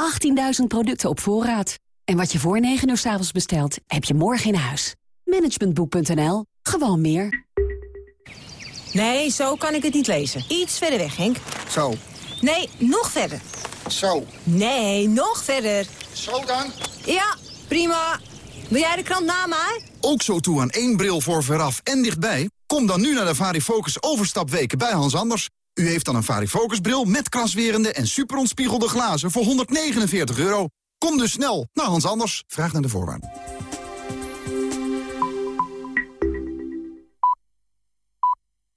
S25: 18.000 producten op voorraad. En wat je voor 9 uur s avonds bestelt, heb je morgen in huis. Managementboek.nl. Gewoon meer.
S12: Nee, zo kan ik het niet lezen. Iets verder weg, Henk.
S26: Zo.
S12: Nee, nog verder.
S26: Zo.
S12: Nee, nog verder.
S26: Zo dan?
S12: Ja, prima. Wil jij de krant na mij?
S27: Ook zo toe aan één bril voor veraf en dichtbij? Kom dan nu naar de Varifocus overstapweken bij Hans Anders. U heeft dan een Varifocus bril met kraswerende en superontspiegelde glazen voor 149 euro. Kom dus snel naar Hans Anders. Vraag naar de voorwaarden.